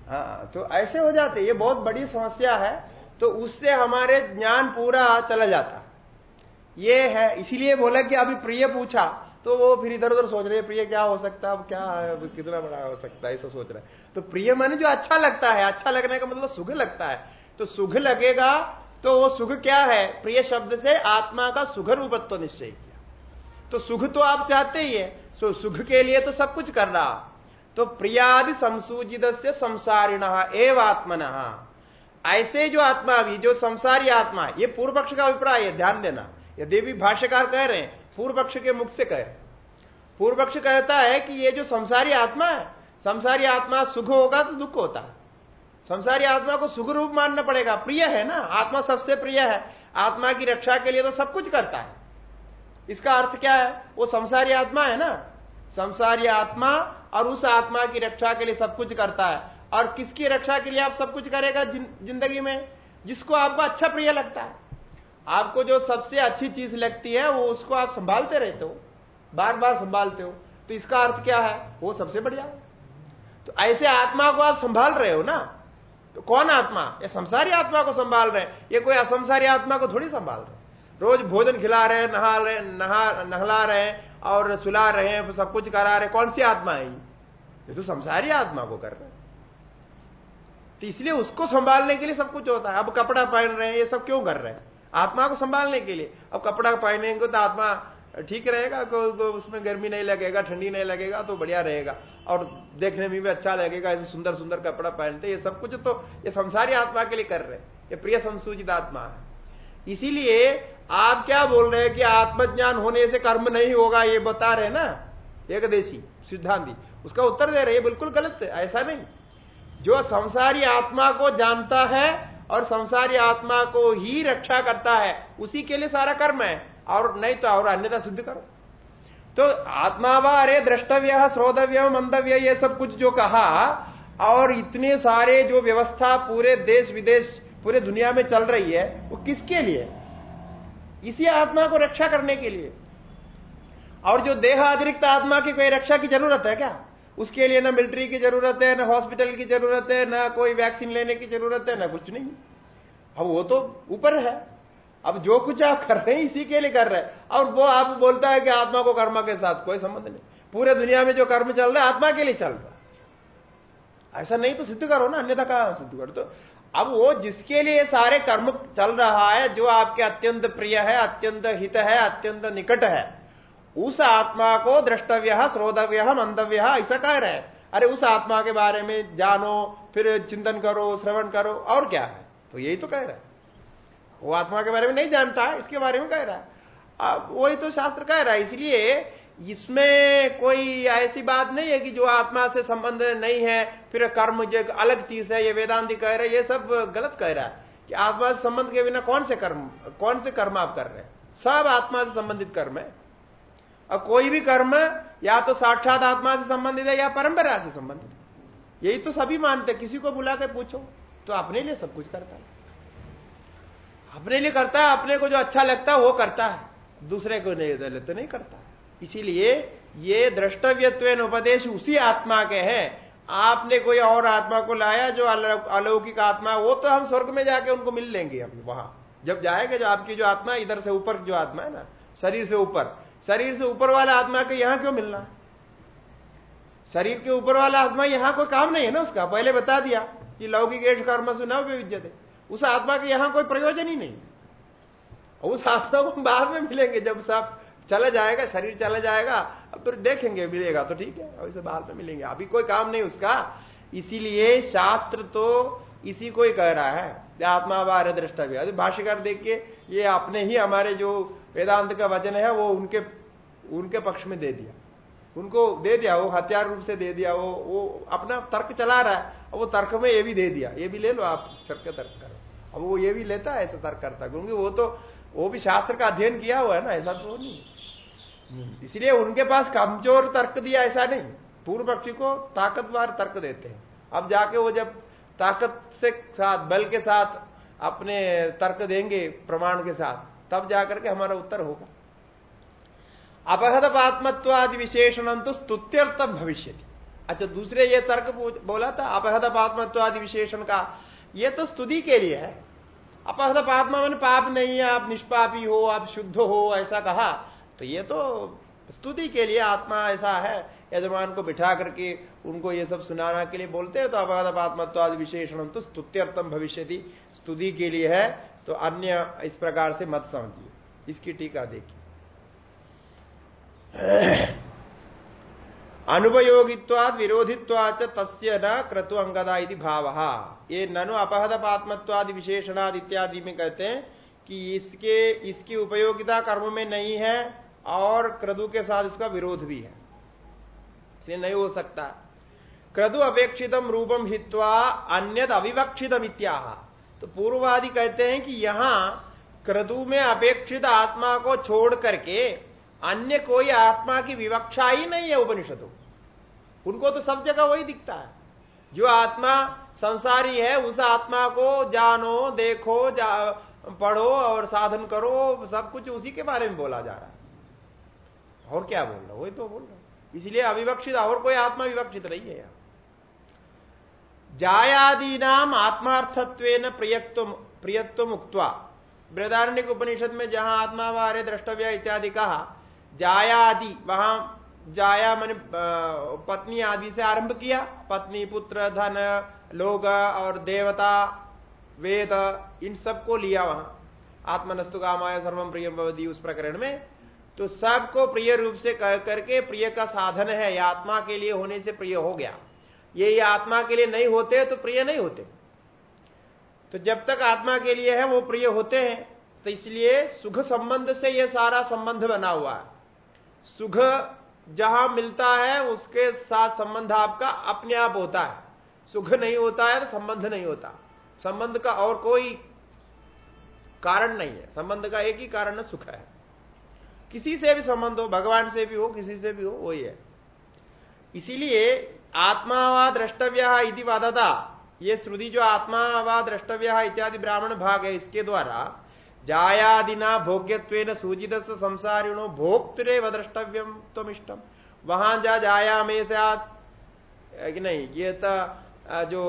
हाँ तो ऐसे हो जाते ये बहुत बड़ी समस्या है। तो उससे हमारे ज्ञान पूरा चला जाता। ये है, इसीलिए बोला कि अभी प्रिय पूछा तो वो फिर इधर उधर सोच रहे प्रिय क्या हो सकता है क्या कितना बड़ा हो सकता है, ऐसा सोच रहा है। तो प्रिय माने जो अच्छा लगता है अच्छा लगने का मतलब सुख लगता है। तो सुख लगेगा तो वो सुख क्या है? प्रिय शब्द से आत्मा का सुख रूपत्व निश्चय किया। तो सुख तो आप चाहते ही है, सो सुख के लिए तो सब कुछ कर रहा। तो प्रियादि संसूजित से संसारिण एव आत्मन। ऐसे जो आत्मा भी, जो संसारी आत्मा, ये पूर्व पक्ष का अभिप्राय है, ध्यान देना। यदि भी भाष्यकार कह रहे हैं पूर्व पक्ष के मुख से कह। पूर्व पक्ष कहता है कि ये जो संसारी आत्मा है, संसारी आत्मा सुख होगा तो दुख होता है। संसारी आत्मा को सुख रूप मानना पड़ेगा। प्रिय है ना? आत्मा सबसे प्रिय है। आत्मा की रक्षा के लिए तो सब कुछ करता है। इसका अर्थ क्या है? वो संसारी आत्मा है ना? संसारी आत्मा और उस आत्मा की रक्षा के लिए सब कुछ करता है। और किसकी रक्षा के लिए आप सब कुछ करेगा ज़िंदगी में? जिसको आपको अच्छा प्रिय लगता है। आपको जो सबसे अच्छी चीज़ लगती है, वो उसको आप संभालते रहते हो। बार बार संभालते हो। तो इसका अर्थ क्या है? वो सबसे बढ़िया। तो ऐसे आत्मा को आप संभाल रहे हो ना? तो कौन आत्मा? ये संसारी आत्मा को संभाल रहे ये कोई असंसारी आत्मा को थोड़ी संभाल रहे रोज भोजन खिला रहे नहा रहे नहा, नहला रहे और सुला रहे हैं, सब कुछ करा रहे कौन सी आत्मा है ये? तो संसारी आत्मा को कर रहे तो इसलिए उसको संभालने के लिए सब कुछ होता है। अब कपड़ा पहन रहे हैं, ये सब क्यों कर रहे हैं? आत्मा को संभालने के लिए। अब कपड़ा पहनेंगे तो आत्मा ठीक रहेगा उसमें गर्मी नहीं लगेगा, ठंडी नहीं लगेगा तो बढ़िया रहेगा। और देखने में भी अच्छा लगेगा, ऐसे सुंदर सुंदर कपड़ा पहनते, ये सब कुछ तो ये संसारी आत्मा के लिए कर रहे हैं। ये प्रिय संसूचित आत्मा है। इसीलिए आप क्या बोल रहे हैं कि आत्मज्ञान होने से कर्म नहीं होगा, ये बता रहे ना? एकदेशी, सिद्धांति। उसका उत्तर दे रहे बिल्कुल गलत है, ऐसा नहीं। जो संसारी आत्मा को जानता है और संसारी आत्मा को ही रक्षा करता है, उसी के लिए सारा कर्म है। और नहीं तो और अन्यथा सिद्ध करो। तो आत्मा व अरे द्रष्टव्य, श्रोतव्य मंदव्य ये सब कुछ जो कहा, और इतने सारे जो व्यवस्था पूरे देश विदेश, पूरे दुनिया में चल रही है, वो किसके लिए? इसी आत्मा को रक्षा करने के लिए। और जो देह अतिरिक्त आत्मा की कोई रक्षा की ज़रूरत है क्या? उसके लिए ना मिलिट्री की ज़रूरत है, ना हॉस्पिटल की ज़रूरत है, ना कोई वैक्सीन लेने की ज़रूरत है, ना कुछ नहीं। अब वो तो ऊपर है। अब जो कुछ आप कर रहे हैं, इसी के लिए कर रहे हैं। और वो आप बोलता है कि आत्मा को कर्म के साथ कोई संबंध नहीं। पूरे दुनिया में जो कर्म चल रहा है, आत्मा के लिए चल रहा है। ऐसा नहीं तो सिद्ध करो ना, अन्यथा कहा सिद्ध करो? तो अब वो जिसके लिए सारे कर्म चल रहा है, जो आपके अत्यंत प्रिय है, अत्यंत हित है, अत्यंत निकट है उस आत्मा को द्रष्टव्य, श्रोतव्य, मंतव्य, ऐसा कह रहे अरे उस आत्मा के बारे में जानो, फिर चिंतन करो, श्रवण करो, और क्या है? तो यही तो कह रहा है। वो आत्मा के बारे में नहीं जानता, इसके बारे में कह रहा है। अब वही तो शास्त्र कह रहा है, इसलिए इसमें कोई ऐसी बात नहीं है कि जो आत्मा से संबंध नहीं है, फिर कर्म जो अलग चीज़ है, ये वेदांति कह रहे हैं, ये सब गलत कह रहा है कि आत्मा से संबंध के बिना कौन से कर्म, कौन से कर्म आप कर रहे हैं? सब आत्मा से संबंधित कर्म है। और कोई भी कर्म या तो साक्षात आत्मा से संबंधित है या परंपरा से संबंधित है। यही तो सभी मानते किसी को बुला के पूछो तो अपने लिए सब कुछ करता है। अपने लिए करता है, अपने को जो अच्छा लगता है, वो करता है। दूसरे को नहीं तो नहीं करता। इसीलिए ये द्रष्टव्यत्व उपदेश उसी आत्मा के हैं। आपने कोई और आत्मा को लाया जो अलौकिक आत्मा वो तो हम स्वर्ग में जाके उनको मिल लेंगे हम वहाँ। जब जाएगा, जो आपकी जो आत्मा इधर से ऊपर जो आत्मा है ना, शरीर से ऊपर शरीर से ऊपर वाला आत्मा के यहाँ क्यों मिलना? शरीर के ऊपर वाला आत्मा यहाँ कोई काम नहीं है ना उसका? पहले बता दिया कि लौकिक एठ कर्म से न विद्यते उस आत्मा के यहाँ कोई प्रयोजन ही नहीं। उस आत्मा को बाद में मिलेंगे, जब सब चला जाएगा, शरीर चला जाएगा, अब फिर देखेंगे, मिलेगा तो ठीक है वैसे बाद में मिलेंगे। अभी कोई काम नहीं उसका। इसीलिए शास्त्र तो इसी को ही कह रहा है आत्मा दृष्टव्य। अभी भाष्यकार देखिए, ये अपने ही हमारे जो वेदांत का वचन है वो उनके उनके पक्ष में दे दिया। उनको दे दिया वो हथियार रूप से दे दिया वो वो अपना तर्क चला रहा है। वो तर्क में ये भी दे दिया ये भी ले लो आप सबके तर्क करो। अब वो ये भी लेता है ऐसा तर्क करता क्योंकि वो तो वो भी शास्त्र का अध्ययन किया हुआ है ना ऐसा तो नहीं इसलिए उनके पास कमज़ोर तर्क दिया ऐसा नहीं। पूर्व पक्षी को ताकतवर तर्क देते हैं। अब जाके वो जब ताकत से साथ बल के साथ अपने तर्क देंगे प्रमाण के साथ तब जाकर के हमारा उत्तर होगा। अपहत पात्मत्वादि विशेषण तो स्तुत्यर्थ भविष्य अच्छा दूसरे ये तर्क बोला था अपहत पात्मत्वादि विशेषण का। ये तो स्तुति के लिए है। अपहत पात्मा मन पाप नहीं है, आप निष्पापी हो, आप शुद्ध हो, ऐसा कहा। तो ये तो स्तुति के लिए आत्मा ऐसा है। यजमान को बिठा करके उनको ये सब सुनाना के लिए बोलते हैं तो अबाध आत्मत्वाद विशेषण तो स्तुत्यर्थम भविष्य स्तुति के लिए है तो अन्य इस प्रकार से मत समझिए। इसकी टीका देखिए। अनुपयोगित्वाद विरोधित्वाच तस्य न क्रतु अंगदा इति भाव। ये ननु अपहद पात्मत्वादि विशेषणाद इत्यादि में कहते हैं कि इसके, इसकी उपयोगिता कर्म में नहीं है और क्रदु के साथ इसका विरोध भी है। इसलिए नहीं हो सकता। क्रदु अपेक्षितम रूपम हित्वा अन्यद अविवक्षितम इत्याह तो पूर्ववादी कहते हैं कि यहाँ क्रदु में अपेक्षित आत्मा को छोड़ करके अन्य कोई आत्मा की विवक्षा ही नहीं है उपनिषदों उनको तो सब जगह वही दिखता है। जो आत्मा संसारी है उस आत्मा को जानो देखो जा, पढ़ो और साधन करो सब कुछ उसी के बारे में बोला जा रहा है। और क्या बोल रहा वही तो बोल रहा इसलिए अविवक्षित और कोई आत्मा विवक्षित नहीं है जायादी नाम आत्मार्थत्व प्रियत्व प्रियत्व मुक्तवा बृदारण्य उपनिषद में जहाँ आत्मा वारे द्रष्टव्य इत्यादि कहा जाया आदि वहाँ जाया मैंने पत्नी आदि से आरंभ किया। पत्नी, पुत्र, धन, लोग और देवता, वेद, इन सबको लिया वहाँ। आत्मनस्तु कामाय सर्वम प्रियम भवदी उस प्रकरण में। तो सबको प्रिय रूप से कह करके प्रिय का साधन है। या आत्मा के लिए होने से प्रिय हो गया। ये आत्मा के लिए नहीं होते तो प्रिय नहीं होते। तो जब तक आत्मा के लिए है, वो प्रिय होते हैं। तो इसलिए सुख संबंध से यह सारा संबंध बना हुआ है। सुख जहाँ मिलता है, उसके साथ संबंध आपका अपने आप होता है। सुख नहीं होता है तो संबंध नहीं होता। संबंध का और कोई कारण नहीं है। संबंध का एक ही कारण है सुख है। किसी से भी संबंध हो, भगवान से भी हो, किसी से भी हो, वही है। इसीलिए आत्मा व द्रष्टव्य इति वादता ये श्रुति जो आत्मा व द्रष्टव्य इत्यादि ब्राह्मण भाग है, इसके द्वारा जायादिना भोग्यत्व सूचित संसारिणो भोक्तरे व द्रष्टव्यम तुम इष्टम वहाँ जा जाया में से नहीं, ये तो जो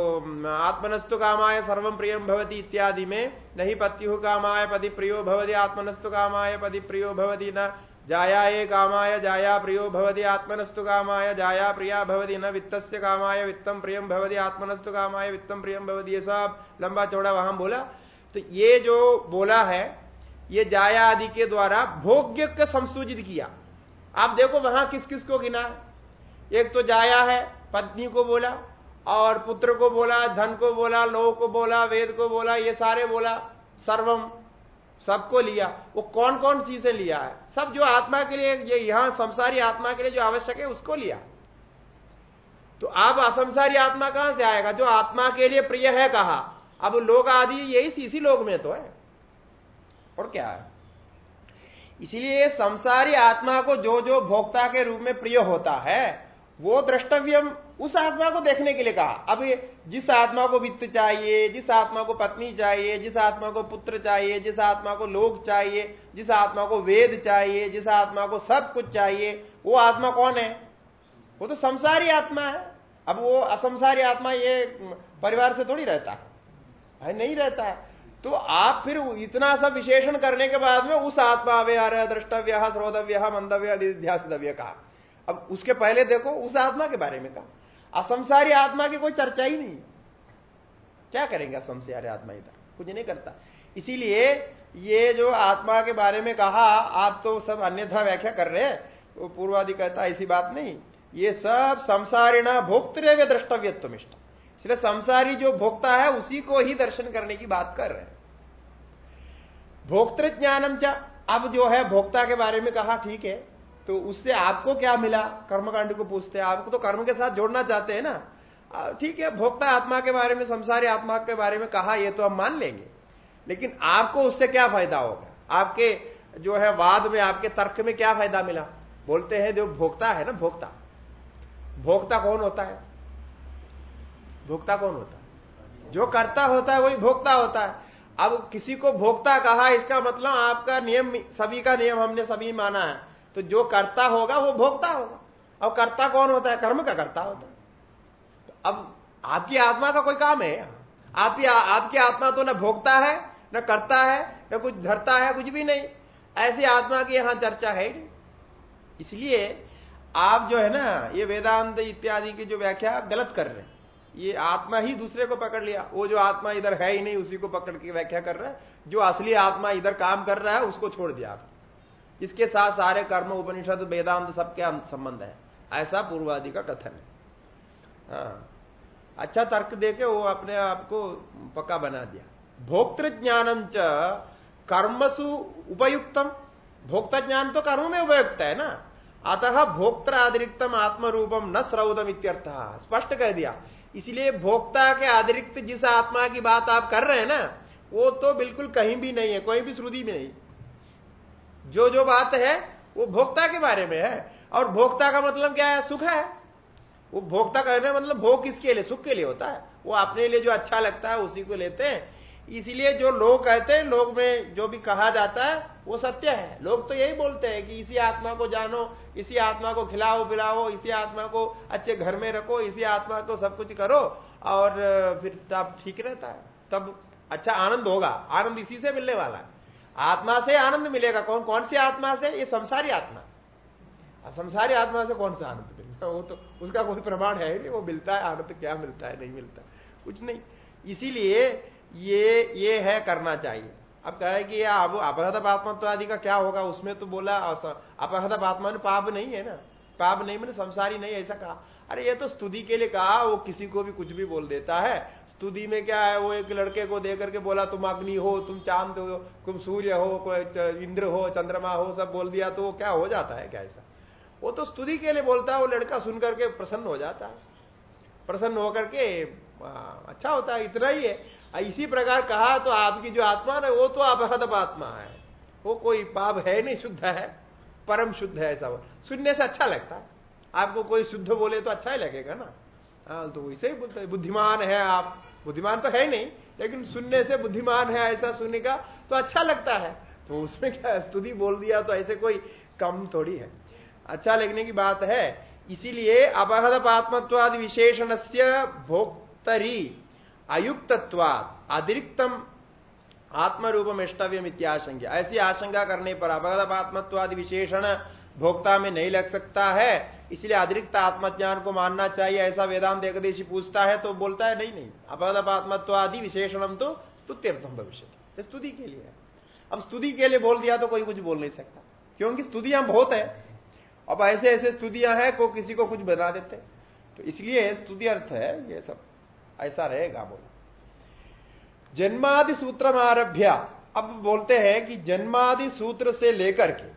आत्मनस्तु कामाय सर्वम प्रियम भवती इत्यादि में नहीं पत्यु कामाय पति प्रियो भवती, आत्मनस्तु कामाय पति प्रियो भवती, न जाया ये कामाय, जाया प्रियो भवती आत्मनस्तु कामाय, जाया प्रिया भवती न वित्त कामाय वित्तम प्रियम भवती आत्मनस्तु कामाय वित्तम प्रियम भवती ये सब। लंबा चौड़ा वहाँ बोला। तो ये जो बोला है, ये जाया आदि के द्वारा भोग्य का संसूचित किया। आप देखो वहाँ किस किस को गिना एक तो जाया है, पत्नी को बोला, और पुत्र को बोला, धन को बोला, लोह को बोला, वेद को बोला, ये सारे बोला। सर्वम सबको लिया। वो कौन कौन चीज़ें लिया है? सब जो आत्मा के लिए, ये यहाँ संसारी आत्मा के लिए जो आवश्यक है, उसको लिया। तो अब असंसारी आत्मा कहाँ से आएगा? जो आत्मा के लिए प्रिय है कहा? अब लोग आदि यही इसी लोग में तो है। और क्या है? इसीलिए संसारी आत्मा को जो जो भोक्ता के रूप में प्रिय होता है वो द्रष्टव्यम उस आत्मा को देखने के लिए कहा। अब जिस आत्मा को वित्त चाहिए, जिस आत्मा को पत्नी चाहिए, जिस आत्मा को पुत्र चाहिए, जिस आत्मा को लोक चाहिए, जिस आत्मा को वेद चाहिए, जिस आत्मा को सब कुछ चाहिए, वो आत्मा कौन है? वो तो संसारी आत्मा है। अब वो असंसारी आत्मा ये परिवार से थोड़ी रहता। है है नहीं रहता। है तो आप फिर इतना सब विशेषण करने के बाद में उस आत्मा वे आ रहे द्रष्टव्य, श्रोतव्य मंदव्य ध्यासव्य कहा। अब उसके पहले देखो उस आत्मा के बारे में कहा। असंसारी आत्मा की कोई चर्चा ही नहीं। क्या करेंगे असंसारी आत्मा इधर? कुछ नहीं करता। इसीलिए ये जो आत्मा के बारे में कहा, आप तो सब अन्यथा व्याख्या कर रहे हैं। तो पूर्वादि कहता ऐसी बात नहीं। ये सब संसारिणा भोक्तव्य द्रष्टव्यत्व इष्ट इसलिए संसारी जो भोक्ता है, उसी को ही दर्शन करने की बात कर रहे हैं। भोक्तृ ज्ञानम चा। अब जो है, भोक्ता के बारे में कहा, ठीक है। तो उससे आपको क्या मिला? कर्मकांड को पूछते हैं। आपको तो कर्म के साथ जोड़ना चाहते हैं ना। ठीक है, भोक्ता आत्मा के बारे में, संसारी आत्मा के बारे में कहा यह तो हम मान लेंगे। लेकिन आपको उससे क्या फ़ायदा होगा? आपके जो है वाद में, आपके तर्क में क्या फ़ायदा मिला? बोलते हैं, जो भोक्ता है ना, भोक्ता। भोक्ता कौन होता है? भोक्ता कौन होता है? जो करता होता है, वही भोक्ता होता है। अब किसी को भोक्ता कहा, इसका मतलब आपका नियम, सभी का नियम हमने सभी माना है। तो जो करता होगा, वो भोगता होगा। अब करता कौन होता है? कर्म का करता होता है। तो अब आपकी आत्मा का कोई काम है आपकी आपकी आत्मा तो न भोगता है, न करता है, न कुछ धरता है, कुछ भी नहीं। ऐसी आत्मा की यहाँ चर्चा है इसलिए आप जो है ना, ये वेदांत इत्यादि की जो व्याख्या गलत कर रहे हैं। ये आत्मा ही दूसरे को पकड़ लिया। वो जो आत्मा इधर है ही नहीं, उसी को पकड़ के व्याख्या कर रहा है। जो असली आत्मा इधर काम कर रहा है, उसको छोड़ दिया आप इसके साथ सारे कर्म, उपनिषद, वेदांत सबके संबंध है। ऐसा पूर्वादि का कथन है। हाँ। अच्छा तर्क देके वो अपने आप को पक्का बना दिया। भोक्तृ ज्ञानम च कर्मसु उपयुक्तम। भोक्ता ज्ञान तो कर्म में उपयुक्त है ना। अतः भोक्त्र अतिरिक्तम आत्मरूपम न श्रौदम इत्यर्थ। स्पष्ट कह दिया। इसलिए भोक्ता के अतिरिक्त जिस आत्मा की बात आप कर रहे हैं ना, वो तो बिल्कुल कहीं भी नहीं है, कोई भी श्रुति में नहीं। जो जो बात है, वो भोक्ता के बारे में है। और भोक्ता का मतलब क्या है? सुख है। वो भोक्ता कहने मतलब भोग किसके लिए? सुख के लिए होता है। वो अपने लिए जो अच्छा लगता है, उसी को लेते हैं। इसलिए जो लोग कहते हैं, लोग में जो भी कहा जाता है, वो सत्य है। लोग तो यही बोलते हैं कि इसी आत्मा को जानो, इसी आत्मा को खिलाओ, पिलाओ, इसी आत्मा को अच्छे घर में रखो, इसी आत्मा को सब कुछ करो, और फिर तब ठीक रहता है। तब अच्छा आनंद होगा। आनंद इसी से मिलने वाला है। आत्मा से आनंद मिलेगा। कौन कौन सी आत्मा से? ये संसारी आत्मा से। संसारी आत्मा से कौन सा आनंद मिलेगा? वो तो उसका कोई प्रमाण है नहीं। वो मिलता है, आनंद क्या मिलता है, नहीं मिलता कुछ नहीं। इसीलिए ये ये है करना चाहिए। अब कहे कि अब अपहत तो आदि का क्या होगा? उसमें तो बोला अपहत आत्मा पाप नहीं है ना। पाप नहीं, मैंने संसारी नहीं, ऐसा कहा। अरे, ये तो स्तुति के लिए कहा, वो किसी को भी कुछ भी बोल देता है। स्तुति में क्या है, वो एक लड़के को दे करके बोला, तुम अग्नि हो, तुम चाँद हो, तुम सूर्य हो, कोई इंद्र हो, चंद्रमा हो, सब बोल दिया तो वो क्या हो जाता है क्या ऐसा? वो तो स्तुति के लिए बोलता है, वो लड़का सुन करके प्रसन्न हो जाता है। प्रसन्न होकर के अच्छा होता है, इतना ही है। इसी प्रकार कहा तो आपकी जो आत्मा है, वो तो अपहदप आत्मा है। वो कोई पाप है नहीं, शुद्ध है। परम शुद्ध है ऐसा सुनने से अच्छा लगता। है आपको कोई शुद्ध बोले तो अच्छा ही लगेगा ना। हाँ तो वैसे ही बोलते बुद्धिमान है आप। बुद्धिमान तो है नहीं, लेकिन सुनने से बुद्धिमान है ऐसा सुनने का तो अच्छा लगता है। तो उसमें क्या स्तुति बोल दिया तो ऐसे कोई कम थोड़ी है। अच्छा लगने की बात है, इसीलिए अपहद पात्मत्वादि विशेषण से भोक्तरी अयुक्तत्वाद अतिरिक्तम आत्मरूपम इष्टव्यम इत्याशंका ऐसी आशंका करने पर अपगत आत्मत्वादि विशेषण भोक्ता में नहीं लग सकता है। इसलिए अतिरिक्त आत्मज्ञान को मानना चाहिए। ऐसा वेदांत एकदेशी पूछता है तो बोलता है, नहीं नहीं अपगत आत्मत्वादि विशेषणम तो स्तुत्यर्थम भविष्य स्तुति के लिए अब स्तुति के लिए बोल दिया तो कोई कुछ बोल नहीं सकता। क्योंकि स्तुतियाँ बहुत है। अब ऐसे ऐसे स्तुतियाँ हैं, को किसी को कुछ बना देते तो इसलिए स्तुति अर्थ है, ये सब ऐसा रहेगा बोलो। जन्मादि सूत्र आरभ्य अब बोलते हैं कि जन्मादि सूत्र से लेकर के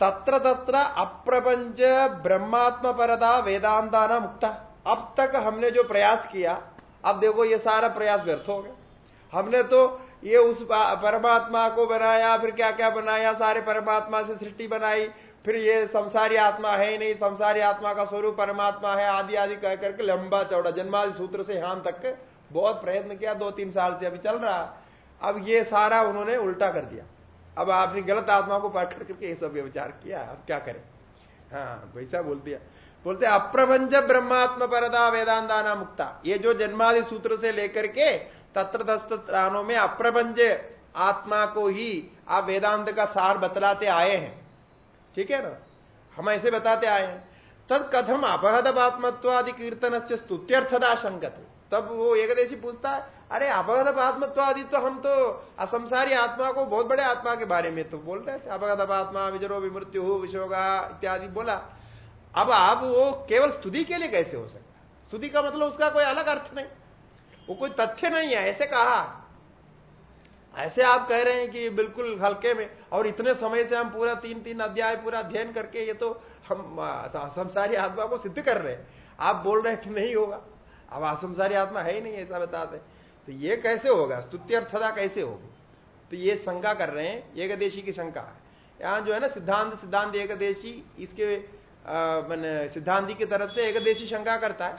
तत्र तत्र अप्रपंच ब्रह्मात्म परदा वेदांता न मुक्ता। अब तक हमने जो प्रयास किया, अब देखो ये सारा प्रयास व्यर्थ हो गया। हमने तो ये उस परमात्मा को बनाया, फिर क्या क्या बनाया, सारे परमात्मा से सृष्टि बनाई, फिर ये संसारी आत्मा है ही नहीं, संसारी आत्मा का स्वरूप परमात्मा है, आदि आदि कह करके लंबा चौड़ा। जन्मादि सूत्र से यहाँ तक बहुत प्रयत्न किया दो तीन साल से अभी चल रहा। अब ये सारा उन्होंने उल्टा कर दिया। अब आपने गलत आत्मा को पकड़ करके ये सब विचार किया, अब क्या करें? हाँ वैसा बोल दिया। बोलते अप्रपंच ब्रह्मात्म परदा वेदांताना मुक्ता। ये जो जन्मादि सूत्र से लेकर के तत्र स्थानों में अप्रपंच आत्मा को ही आप वेदांत का सार बतलाते आए हैं। ठीक है ना? हम ऐसे बताते आए हैं। तद कथम अपहद कीर्तन से स्तुत्यर्थदा संगत। तब वो एकदेशी पूछता है, अरे अपगत आत्मत्वादि तो हम तो असंसारी आत्मा को बहुत बड़े आत्मा के बारे में तो बोल रहे थे। अपगत आत्मा विजरो विमृत्यु विशोगा इत्यादि बोला। अब आप वो केवल स्तुति के लिए कैसे हो सकता स्तुति का मतलब उसका कोई अलग अर्थ नहीं। वो कोई तथ्य नहीं है, ऐसे कहा। ऐसे आप कह रहे हैं कि बिल्कुल हल्के में, और इतने समय से हम पूरा तीन तीन अध्याय, पूरा अध्ययन करके ये तो हम संसारी आत्मा को सिद्ध कर रहे हैं। आप बोल रहे हैं कि नहीं होगा? अब असंसारी आत्मा है ही नहीं, ऐसा बताते तो ये कैसे होगा? स्तुत्यर्थता कैसे होगी? तो ये शंका कर रहे हैं, एकदेशी की शंका है। यहाँ जो है ना, सिद्धांत सिद्धांत एकदेशी, इसके मैंने सिद्धांति की तरफ़ से एकदेशी शंका करता है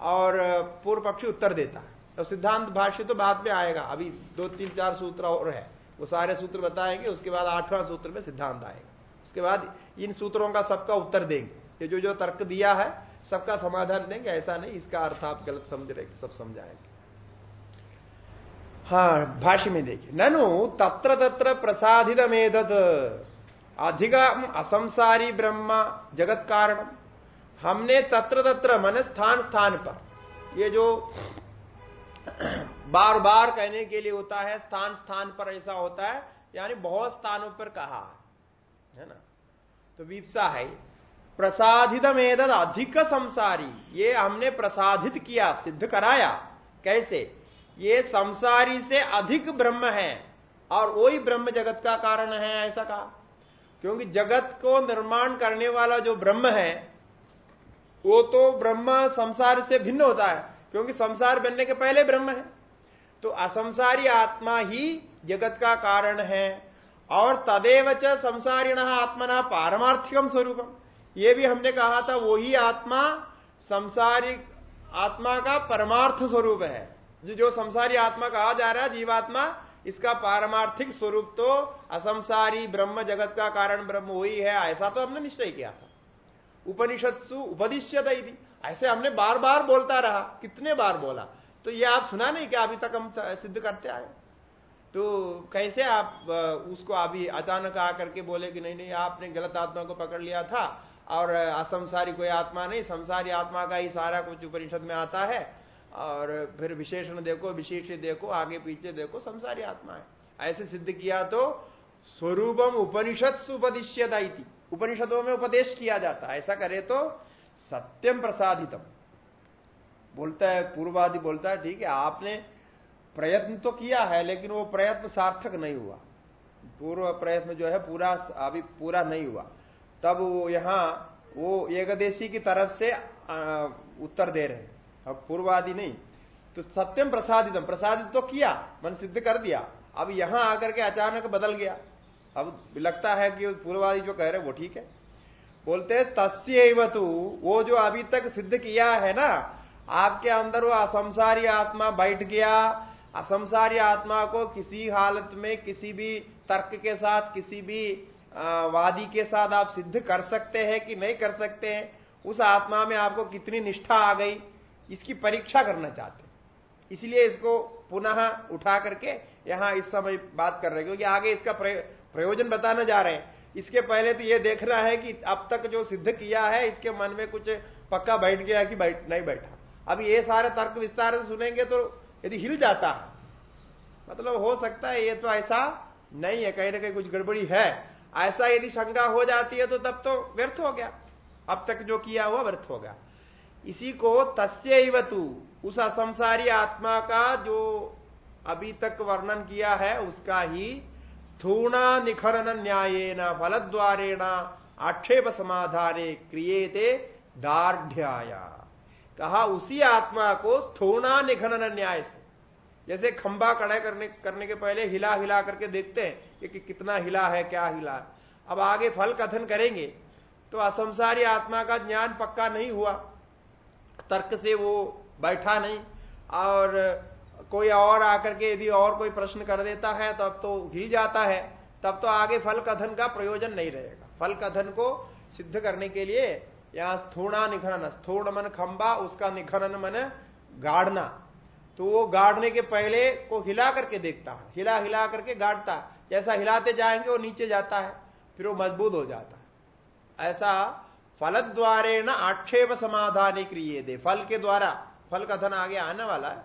और पूर्व पक्षी उत्तर देता है। तो सिद्धांत भाष्य तो बाद में आएगा। अभी दो, तीन, चार सूत्र और है। वो सारे सूत्र बताएँगे, उसके बाद आठवां सूत्र में सिद्धांत आएगा। उसके बाद इन सूत्रों का सबका उत्तर देंगे। ये जो जो तर्क दिया है सबका समाधान देंगे, ऐसा नहीं, इसका अर्थ आप गलत समझ रहे सब समझाएँगे। हाँ भाष्य में देखिए। ननु तत्र तत्र प्रसादित मेदत अधिगम असंसारी ब्रह्म, जगत कारण हमने तत्र तत्र मन स्थान स्थान पर। ये जो बार बार कहने के लिए होता है, स्थान स्थान पर ऐसा होता है, यानी बहुत स्थानों पर कहा है ना? तो विप्सा है प्रसाधित मेदद अधिक संसारी ये हमने प्रसाधित किया, सिद्ध कराया। कैसे? ये संसारी से अधिक ब्रह्म है, और वही ब्रह्म जगत का कारण है, ऐसा कहा। क्योंकि जगत को निर्माण करने वाला जो ब्रह्म है, वो तो ब्रह्म संसार से भिन्न होता है, क्योंकि संसार बनने के पहले ब्रह्म है। तो असंसारी आत्मा ही जगत का कारण है, और तदेव च संसारिण आत्मना पारमार्थिकम स्वरूपम। ये भी हमने कहा था, वही आत्मा संसारिक आत्मा का परमार्थ स्वरूप है। जो संसारी आत्मा कहा जा रहा है, जीवात्मा, इसका पारमार्थिक स्वरूप तो असंसारी, ब्रह्म जगत का कारण ब्रह्म वही है, ऐसा तो हमने निश्चय किया था। उपनिषत्सु उपदिश्यत ऐसे हमने बार बार बोलता रहा, कितने बार बोला? तो ये आप सुना नहीं कि अभी तक हम सिद्ध करते आए? तो कैसे आप उसको अभी अचानक आकर के बोले कि नहीं नहीं, आपने गलत आत्मा को पकड़ लिया था और असंसारी कोई आत्मा नहीं, संसारी आत्मा का ही सारा कुछ उपनिषद में आता है। और फिर विशेषण देखो, विशेष देखो, आगे पीछे देखो, संसारी आत्मा है। ऐसे सिद्ध किया तो स्वरूपम उपनिषद उपदिश्यता उपनिषदों में उपदेश किया जाता है। ऐसा करे तो सत्यम प्रसादितम। बोलता है, पूर्वादि बोलता है, ठीक है, आपने प्रयत्न तो किया है, लेकिन वो प्रयत्न सार्थक नहीं हुआ। पूर्व प्रयत्न जो है, पूरा अभी पूरा नहीं हुआ। तब वो यहाँ, वो एकदेशी की तरफ़ से उत्तर दे रहे अब पूर्वादि नहीं। तो सत्यम प्रसादितम। प्रसादित तो किया, मन सिद्ध कर दिया। अब यहाँ आकर के अचानक बदल गया। अब लगता है कि पूर्वादि जो कह रहे वो ठीक है। बोलते तस्य तू। वो जो अभी तक सिद्ध किया है ना, आपके अंदर वो असंसारी आत्मा बैठ गया। असंसारी आत्मा को किसी हालत में, किसी भी तर्क के साथ, किसी भी वादी के साथ आप सिद्ध कर सकते हैं कि नहीं कर सकते हैं, उस आत्मा में आपको कितनी निष्ठा आ गई, इसकी परीक्षा करना चाहते इसलिए इसको पुनः उठा करके यहाँ इस समय बात कर रहे हैं, क्योंकि आगे इसका प्रयोजन बताने जा रहे हैं। इसके पहले तो ये देखना है कि अब तक जो सिद्ध किया है, इसके मन में कुछ पक्का बैठ गया कि बैठ, नहीं बैठा। अब ये सारे तर्क विस्तार से सुनेंगे तो यदि हिल जाता है मतलब हो सकता है ये तो ऐसा नहीं है, कहीं ना कहीं कुछ गड़बड़ी है। ऐसा यदि शंका हो जाती है तो तब तो व्यर्थ हो गया। अब तक जो किया हुआ व्यर्थ हो गया। इसी को तस्व तू, उस असंसारी आत्मा का जो अभी तक वर्णन किया है, उसका ही स्थूणा निखरन न्यायेन फल द्वारेण आक्षेप समाधाने दार्ढ़ कहा उसी आत्मा को स्थूणा निखनन न्याय से। जैसे खंबा कड़े करने करने के पहले हिला हिला करके देखते हैं कि, कि कितना हिला है क्या हिला है। अब आगे फल कथन करेंगे तो असंसारी आत्मा का ज्ञान पक्का नहीं हुआ। तर्क से वो बैठा नहीं और कोई और आकर के यदि और कोई प्रश्न कर देता है तो अब तो हिल जाता है। तब तो आगे फल कथन का प्रयोजन नहीं रहेगा। फल कथन को सिद्ध करने के लिए यहाँ स्थूणा निखनन स्थूण मन खंबा उसका निखनन मन गाड़ना तो वो गाड़ने के पहले को हिला करके देखता है हिला हिला करके गाड़ता है। जैसा हिलाते जाएँगे वो नीचे जाता है, फिर वो मज़बूत हो जाता है। ऐसा फल द्वारे न आक्षेप समाधान क्रिय दे। फल के द्वारा, फल कथन आगे आने वाला है,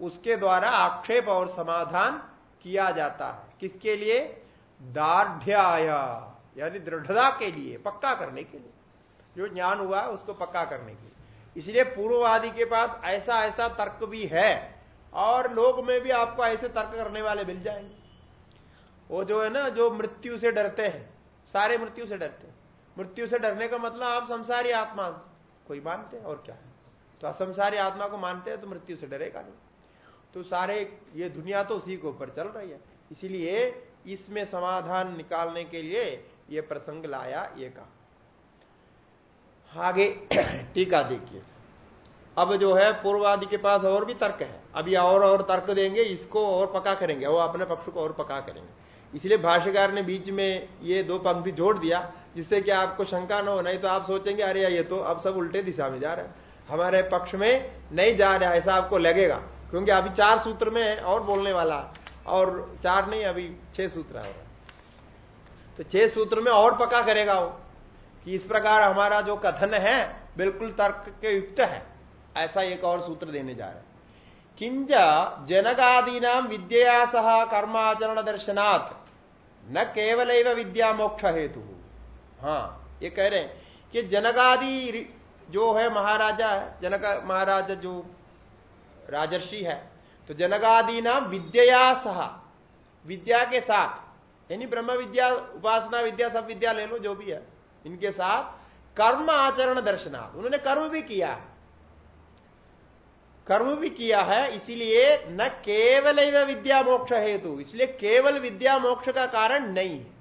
उसके द्वारा आक्षेप और समाधान किया जाता है। किसके लिए? दार्ढ़ यानी दृढ़ता के लिए, पक्का करने के लिए। जो ज्ञान हुआ है, उसको पक्का करने के लिए। इसलिए पूर्ववादी के पास ऐसा ऐसा तर्क भी है, और लोग में भी आपको ऐसे तर्क करने वाले मिल जाएँगे। वो जो है ना, जो मृत्यु से डरते हैं, सारे मृत्यु से डरते हैं। मृत्यु से डरने का मतलब आप संसारी आत्मा कोई मानते हैं और क्या है? तो असंसारी आत्मा को मानते हैं तो मृत्यु से डरेगा नहीं। तो सारे, ये दुनिया तो उसी के ऊपर चल रही है। इसीलिए इसमें समाधान निकालने के लिए ये प्रसंग लाया, ये कहा। आगे टीका देखिए। अब जो है, पूर्वादि के पास और भी तर्क है। अभी और और तर्क देंगे, इसको और पका करेंगे। वो अपने पक्ष को और पका करेंगे। इसलिए भाष्यकार ने बीच में ये दो पंक्ति जोड़ दिया, जिससे कि आपको शंका न हो, नहीं तो आप सोचेंगे, अरे ये तो अब सब उल्टे दिशा में जा रहे हैं। हमारे पक्ष में नहीं जा रहा ऐसा आपको लगेगा। क्योंकि अभी चार सूत्र में है और बोलने वाला। और चार नहीं, अभी छह सूत्र है। तो छह सूत्र में और पका करेगा वो, कि इस प्रकार हमारा जो कथन है, बिल्कुल तर्क के युक्त है। ऐसा एक और सूत्र देने जा रहे हैं। किंच जनकादीना विद्या सह कर्माचरण दर्शनाथ न केवल विद्या मोक्ष हेतु। हाँ ये कह रहे हैं कि जनकादि जो है महाराजा है जनक महाराजा जो राजर्षि है तो जनकादि नाम विद्या सह, विद्या के साथ। यानी ब्रह्म विद्या, उपासना विद्या, सब विद्या ले लो, जो भी है, इनके साथ कर्म आचरण दर्शना उन्होंने कर्म भी किया है। कर्म भी किया है, इसीलिए न केवल विद्या मोक्ष हेतु। इसलिए केवल विद्या मोक्ष का कारण नहीं है।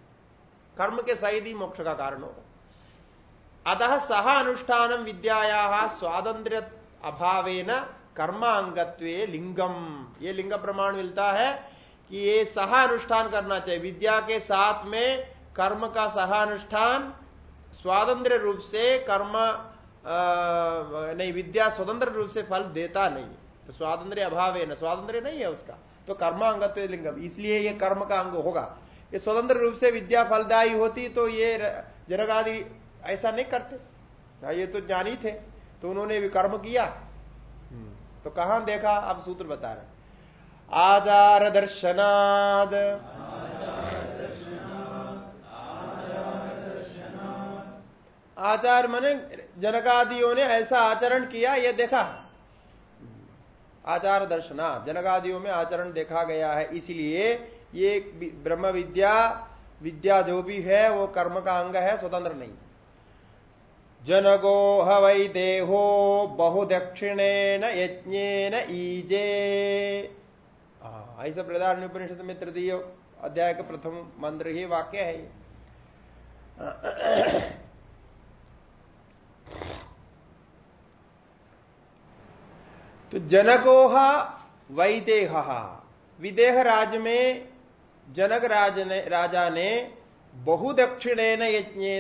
कर्म के सहित ही मोक्ष का कारण होगा। अतः सह अनुष्ठान विद्याया स्वातंत्र अभावेन कर्मांगत्व लिंगम। ये लिंग प्रमाण मिलता है कि ये सह अनुष्ठान करना चाहिए। विद्या के साथ में कर्म का सह अनुष्ठान स्वातंत्र रूप से कर्म नहीं विद्या स्वतंत्र रूप से फल देता नहीं तो स्वातंत्र अभाव है ना स्वातंत्र नहीं है उसका। तो कर्मांगत्व लिंगम इसलिए ये कर्म का अंग होगा। ये स्वतंत्र रूप से विद्या फलदायी होती तो ये जनगादि ऐसा नहीं करते। हाँ, ये तो जानी थे तो उन्होंने भी कर्म किया। हम्म, तो कहाँ देखा? आप सूत्र बता रहे आचार दर्शनाद। आचार मने जनकादियों ने ऐसा आचरण किया, ये देखा। आचार दर्शना, जनकादियों में आचरण देखा गया है। इसलिए ये ब्रह्म विद्या विद्या जो भी है, वो कर्म का अंग है, स्वतंत्र नहीं। जनगो हवै देहो बहुदक्षिणेन न ईजे। ऐसा प्रधान उपनिषद में तृतीय अध्याय का प्रथम मंत्र ही वाक्य है तो जनकोह वैदेह विदेह राज में जनक राज ने, राजा ने बहुदक्षिणेन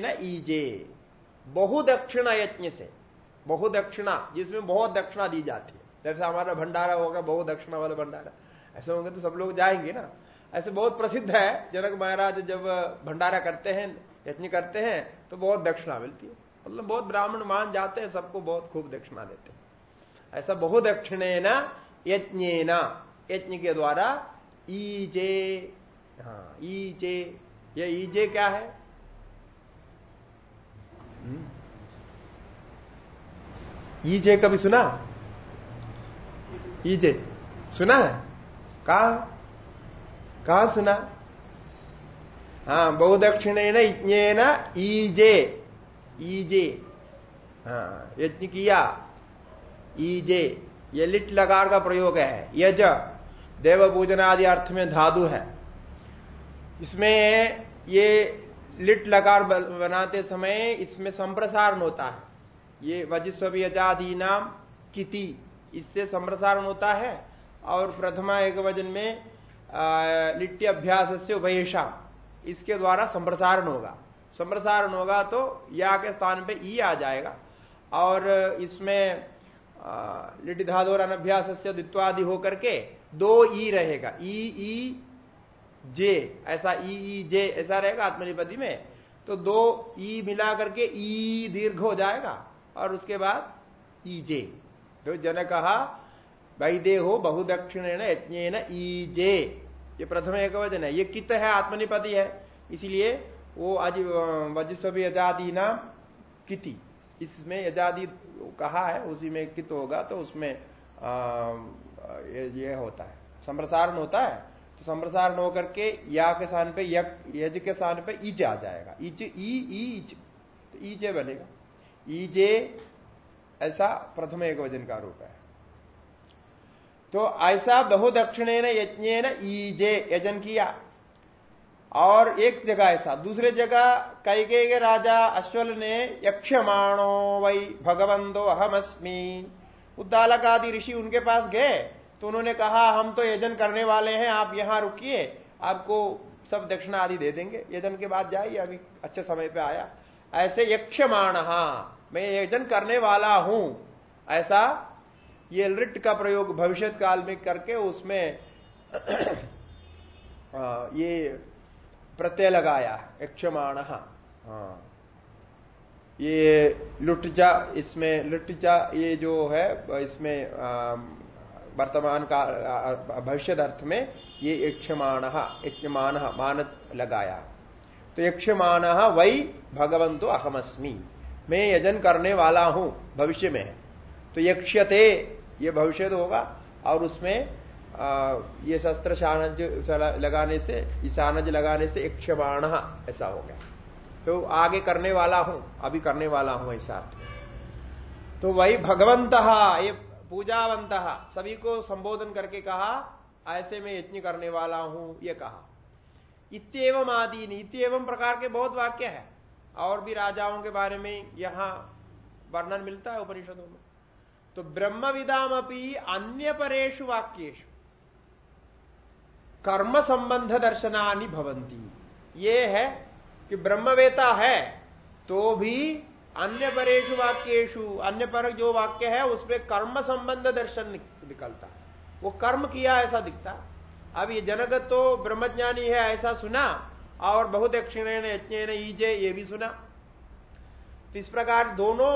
न ईजे। बहुदक्षिणा यज्ञ से। बहुदक्षिणा, जिसमें बहुत दक्षिणा दी जाती है। जैसे हमारा भंडारा होगा बहुदक्षिणा वाला भंडारा। ऐसे होंगे तो सब लोग जाएँगे ना। ऐसे बहुत प्रसिद्ध है, जनक महाराज जब भंडारा करते हैं, यज्ञ करते हैं तो बहुत दक्षिणा मिलती है। मतलब बहुत ब्राह्मण मान जाते हैं, सबको बहुत खूब दक्षिणा देते हैं। ऐसा बहुदक्षिणे न यज्ञ यज्ञ के द्वारा ईजे हाँ ईजे। ये ईजे क्या है? हम्म। ईजे कभी सुना? ईजे। सुना है? कहा? कहा सुना? हाँ बहुदक्षिणे न यज्ञ न ईजे। ईजे। हाँ यज्ञ किया। ईजे, ये लिट लकार का प्रयोग है। यज देव पूजन आदि अर्थ में धातु है। इसमें ये लिट लकार बनाते समय इसमें संप्रसारण होता है। ये वजिस्व नाम किति, इससे संप्रसारण होता है। और प्रथमा एक वज़न में लिट्टी अभ्यास से उभयेशा इसके द्वारा संप्रसारण होगा। संप्रसारण होगा तो या के स्थान पे ई आ जाएगा। और इसमें लिटि धाधोर अनभ्यास से द्वित्वादि होकर के दो ई रहेगा। ई ई, जे, ऐसा ई ई, जे, ऐसा रहेगा आत्मनिपति में। तो दो ई मिला करके ई दीर्घ हो जाएगा और उसके बाद ई, जे। तो जन कहा वैदे हो बहुदक्षिण यज्ञ ई, जे। ये प्रथम एक वज़न है। ये कित है? आत्मनिपति है। इसलिए वो आज वजस्वी आज़ादी नाम किति। इसमें यजादि कहा है उसी में कित होगा तो उसमें आ, ये, ये होता है। संप्रसारण होता है तो संप्रसारण होकर के या के स्थान पे यज के स्थान पे ईज आ जाएगा। ईज ई ईज तो ईजे बनेगा। ईजे ऐसा प्रथम एक वज़न का रूप है। तो ऐसा बहुदक्षिणे न यज्ञ ईजे यजन किया। और एक जगह ऐसा। दूसरे जगह कई के राजा अश्वल ने यक्षमाणो वही भगवंतो अहमअस्मी उद्दालक आदि ऋषि उनके पास गए तो उन्होंने कहा, हम तो यजन करने वाले हैं, आप यहाँ रुकिए, आपको सब दक्षिणा आदि दे देंगे। यजन के बाद जाइए, अभी अच्छे समय पे आया। ऐसे यक्षमाण हा मैं यजन करने वाला हूँ। ऐसा ये लिट का प्रयोग भविष्य काल में करके उसमें ये प्रत्यय लगाया यक्षमाण। हाँ। ये लुटजा इसमें लुटजा ये जो है, इसमें वर्तमान का भविष्य अर्थ में ये यक्षमाण यक्षमान मान लगाया। तो यक्षमान वही भगवंतो अहमस्मी। मैं यजन करने वाला हूँ, भविष्य में। तो यक्षते ये भविष्य होगा, और उसमें ये शस्त्र शानज लगाने से ईशानज लगाने से यक्षमाण ऐसा हो गया। तो आगे करने वाला हूँ, अभी करने वाला हूँ ऐसा तो वही भगवंत ये पूजावंत सभी को संबोधन करके कहा, ऐसे में यज्ञ करने वाला हूँ, ये कहा। इतम आदि इतम प्रकार के बहुत वाक्य है। और भी राजाओं के बारे में यहाँ वर्णन मिलता है उपनिषदों में। तो ब्रह्म विदाम अपनी अन्य परेशु वाक्येशु कर्म संबंध दर्शनानि भवंती ये है कि ब्रह्मवेता है तो भी अन्य परेशु वाक्येशु अन्य पर जो वाक्य है उसमें कर्म संबंध दर्शन निकलता वो कर्म किया ऐसा दिखता। अब ये जनक तो ब्रह्मज्ञानी है ऐसा सुना, और बहुत दक्षिण यज्ञ ईजे, ये भी सुना। तो इस प्रकार दोनों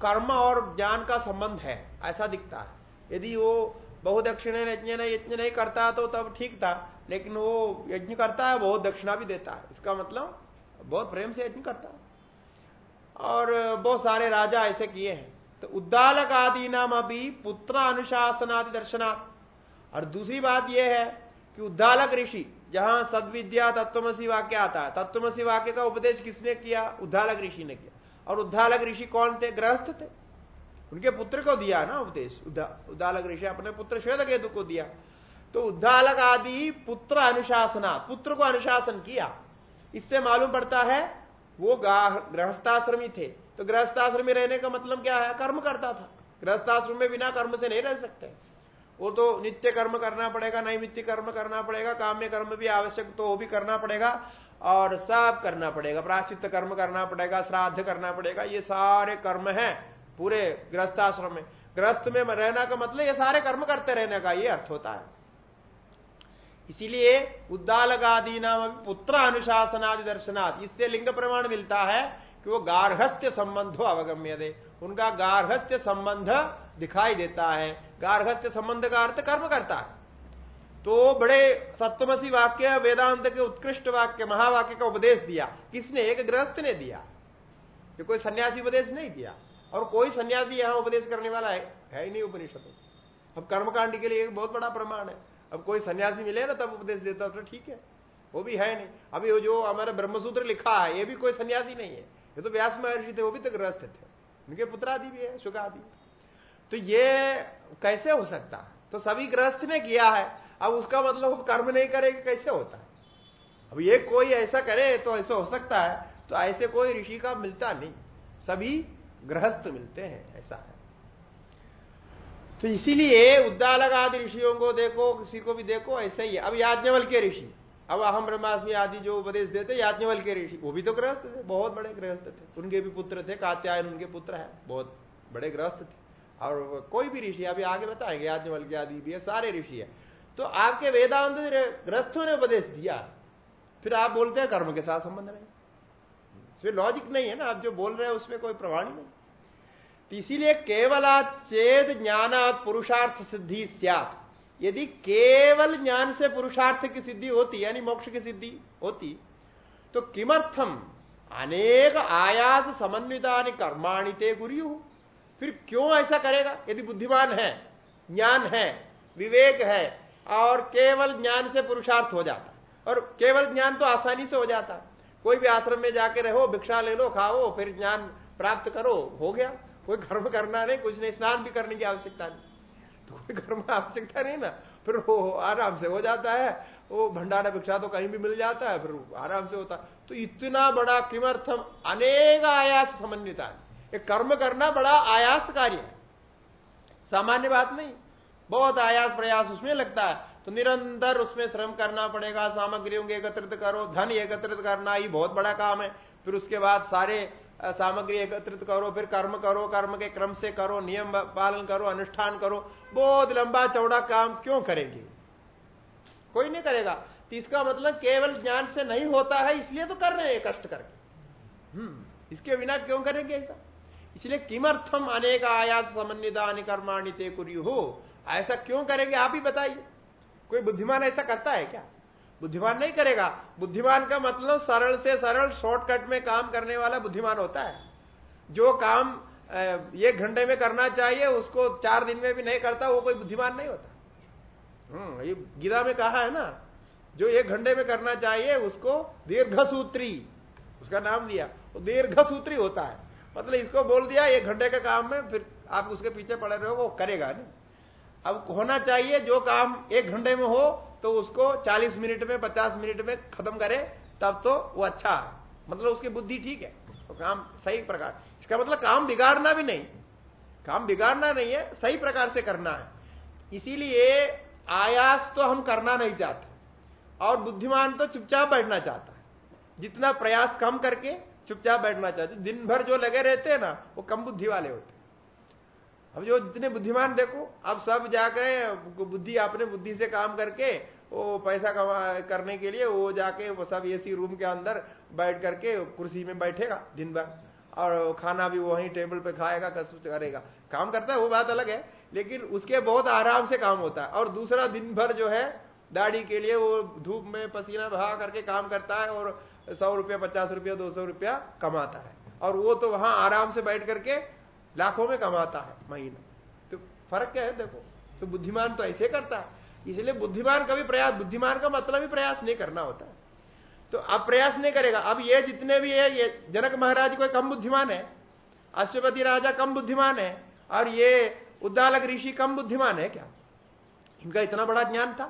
कर्म और ज्ञान का संबंध है, ऐसा दिखता है। यदि वो बहुदक्षिण यज्ञ यज्ञ नहीं करता तो तब ठीक था। लेकिन वो यज्ञ करता है, बहुत दक्षिणा भी देता है। इसका मतलब बहुत प्रेम से यज्ञ करता है। और बहुत सारे राजा ऐसे किए हैं। तो उद्दालक आदि नाम अभी पुत्र अनुशासनादि दर्शना और दूसरी बात यह है कि उद्दालक ऋषि, जहाँ सदविद्या तत्वमसी वाक्य आता है। तत्वमसी वाक्य का उपदेश किसने किया? उद्दालक ऋषि ने किया। और उद्दालक ऋषि कौन थे? गृहस्थ थे। उनके पुत्र को दिया ना उपदेश। उद्दालक ऋषि अपने पुत्र श्वेत केतु को दिया। तो उद्दालक आदि पुत्र अनुशासना, पुत्र को अनुशासन किया। इससे मालूम पड़ता है, वो गृहस्थाश्रमी थे। तो गृहस्थाश्रमी रहने का मतलब क्या है? कर्म करता था। गृहस्थाश्रम में बिना कर्म से नहीं रह सकते। वो तो नित्य कर्म करना पड़ेगा नैमित्य कर्म करना पड़ेगा, काम्य कर्म भी आवश्यक तो वो भी करना पड़ेगा, और सब करना पड़ेगा। प्राश्चित कर्म करना पड़ेगा, श्राद्ध करना पड़ेगा, ये सारे कर्म हैं। पूरे गृहस्थाश्रम में। ग्रस्त में रहना का मतलब ये सारे कर्म करते रहने का ये अर्थ होता है। इसीलिए उद्दालगादि नाम पुत्र अनुशासनादि दर्शनाथ इससे लिंग प्रमाण मिलता है कि वो गार्हस्थ्य संबंधो अवगम्य दे उनका गार्हस्थ्य संबंध दिखाई देता है। गार्हस्थ्य संबंध का अर्थ कर्म करता है। तो बड़े सप्तमसी वाक्य वेदांत के उत्कृष्ट वाक्य, महावाक्य का उपदेश दिया। किसने? एक गृहस्थ ने दिया। कोई सन्यासी उपदेश नहीं दिया। और कोई सन्यासी यहाँ उपदेश करने वाला है, है ही नहीं उपनिषद अब कर्मकांड के लिए एक बहुत बड़ा प्रमाण है। अब कोई सन्यासी मिले ना तब उपदेश देता तो ठीक है वो भी है नहीं। अभी जो हमारा ब्रह्मसूत्र लिखा है ये भी कोई सन्यासी नहीं है। ये तो व्यास महर्षि थे वो भी तो ग्रस्त थे। उनके पुत्र आदि भी है आदि तो ये कैसे हो सकता तो सभी ग्रस्त ने किया है। अब उसका मतलब कर्म नहीं करेगा कैसे होता है? अब ये कोई ऐसा करे तो ऐसा हो सकता है। तो ऐसे कोई ऋषि का मिलता नहीं। सभी गृहस्थ मिलते हैं, ऐसा है। तो इसीलिए उद्दालक आदि ऋषियों को देखो, किसी को भी देखो, ऐसा ही है। अब याज्ञवल के ऋषि, अब अहम ब्रह्मास्मि आदि जो उपदेश देते, याज्ञवल के ऋषि, वो भी तो गृहस्थ थे, बहुत बड़े गृहस्थ थे। उनके भी पुत्र थे, कात्यायन उनके पुत्र है, बहुत बड़े गृहस्थ थे। और कोई भी ऋषि, अभी आगे बताएँगे, याज्ञवल के आदि भी है, सारे ऋषि है। तो आपके वेदांत ग्रस्थों ने उपदेश दिया, फिर आप बोलते हैं कर्म के साथ संबंध नहीं। इसमें लॉजिक नहीं है ना, आप जो बोल रहे हैं उसमें कोई प्रमाण नहीं। तो इसीलिए केवला चेत ज्ञानात पुरुषार्थ सिद्धि सियात। यदि केवल ज्ञान से पुरुषार्थ की सिद्धि होती, यानी मोक्ष की सिद्धि होती तो किमर्थम अनेक आयास समन्विता कर्माणि ते गुरु फिर क्यों ऐसा करेगा? यदि बुद्धिमान है, ज्ञान है, विवेक है, और केवल ज्ञान से पुरुषार्थ हो जाता, और केवल ज्ञान तो आसानी से हो जाता कोई भी आश्रम में जाके रहो, भिक्षा ले लो, खाओ, फिर ज्ञान प्राप्त करो, हो गया। कोई कर्म करना नहीं, कुछ नहीं, स्नान भी करने की आवश्यकता नहीं। तो कोई कर्म आवश्यकता नहीं ना। फिर वो आराम से हो जाता है, वो भंडारा भिक्षा तो कहीं भी मिल जाता है, फिर आराम से होता। तो इतना बड़ा किमर्थम अनेक आयास समन्विता है। कर्म करना बड़ा आयास कार्य है। सामान्य बात नहीं। बहुत आयास प्रयास उसमें लगता है। तो निरंतर उसमें श्रम करना पड़ेगा, सामग्रियों के एकत्रित करो, धन एकत्रित करना ही बहुत बड़ा काम है। फिर उसके बाद सारे सामग्री एकत्रित करो, फिर कर्म करो, कर्म के क्रम से करो, नियम पालन करो, अनुष्ठान करो। बहुत लंबा चौड़ा काम क्यों करेंगे? कोई नहीं करेगा। तो इसका मतलब केवल ज्ञान से नहीं होता है, इसलिए तो कर रहे हैं कष्ट करके। हम्म इसके बिना क्यों करेंगे ऐसा? इसलिए किमर्थम अनेक आयास समन्विता कर्माणी ते हो ऐसा क्यों करेंगे? आप ही बताइए। कोई बुद्धिमान ऐसा करता है क्या? बुद्धिमान नहीं करेगा। बुद्धिमान का मतलब सरल से सरल शॉर्टकट में काम करने वाला बुद्धिमान होता है। जो काम एक घंटे में करना चाहिए, उसको चार दिन में भी नहीं करता, वो कोई बुद्धिमान नहीं होता। हम्म ये गीता में कहा है ना, जो एक घंटे में करना चाहिए, उसको दीर्घ सूत्री उसका नाम दिया, वो दीर्घ सूत्री होता है। मतलब इसको बोल दिया, एक घंटे का काम में, फिर आप उसके पीछे पड़े रहे हो वो करेगा नहीं। अब होना चाहिए जो काम एक घंटे में हो तो उसको 40 मिनट में 50 मिनट में खत्म करे, तब तो वो अच्छा है। मतलब उसकी बुद्धि ठीक है। तो काम सही प्रकार। इसका मतलब काम बिगाड़ना भी नहीं। काम बिगाड़ना नहीं है, सही प्रकार से करना है। इसीलिए आयास तो हम करना नहीं चाहते, और बुद्धिमान तो चुपचाप बैठना चाहता है। जितना प्रयास कम करके चुपचाप बैठना चाहते दिन भर जो लगे रहते हैं ना, वो कम बुद्धि वाले होते अब जो जितने बुद्धिमान देखो, अब सब जाकर बुद्धि अपने बुद्धि से काम करके, वो पैसा कमा, करने के लिए वो जाके, वो सब एसी रूम के अंदर बैठ करके कुर्सी में बैठेगा दिन भर और खाना भी वहीं टेबल पे खाएगा कसम करेगा। काम करता है, वो बात अलग है, लेकिन उसके बहुत आराम से काम होता है। और दूसरा दिन भर जो है, दाढ़ी के लिए वो धूप में पसीना बहा करके काम करता है और सौ रुपया, पचास रुपया, दो सौ रुपया कमाता है। और वो तो वहाँ आराम से बैठ करके लाखों में कमाता है महीना। तो फ़र्क क्या है देखो तो बुद्धिमान तो ऐसे करता है। इसलिए बुद्धिमान का भी प्रयास, बुद्धिमान का मतलब ही प्रयास नहीं करना होता है। तो अब प्रयास नहीं करेगा। अब ये जितने भी है, ये जनक महाराज कोई कम बुद्धिमान है, अश्वपति राजा कम बुद्धिमान है, और ये उद्दालक ऋषि कम बुद्धिमान है क्या? इनका इतना बड़ा ज्ञान था।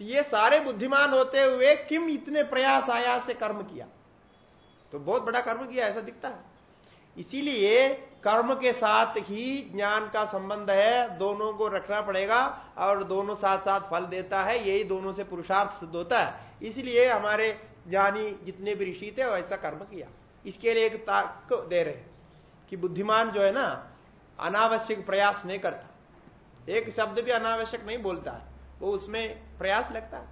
तो ये सारे बुद्धिमान होते हुए किम इतने प्रयास आया से कर्म किया? तो बहुत बड़ा कर्म किया, ऐसा दिखता है। इसीलिए कर्म के साथ ही ज्ञान का संबंध है, दोनों को रखना पड़ेगा और दोनों साथ साथ फल देता है, यही दोनों से पुरुषार्थ सिद्ध होता है। इसलिए हमारे ज्ञानी जितने भी ऋषि थे वैसा कर्म किया। इसके लिए एक ताक दे रहे कि बुद्धिमान जो है ना, अनावश्यक प्रयास नहीं करता। एक शब्द भी अनावश्यक नहीं बोलता है। वो उसमें प्रयास लगता है।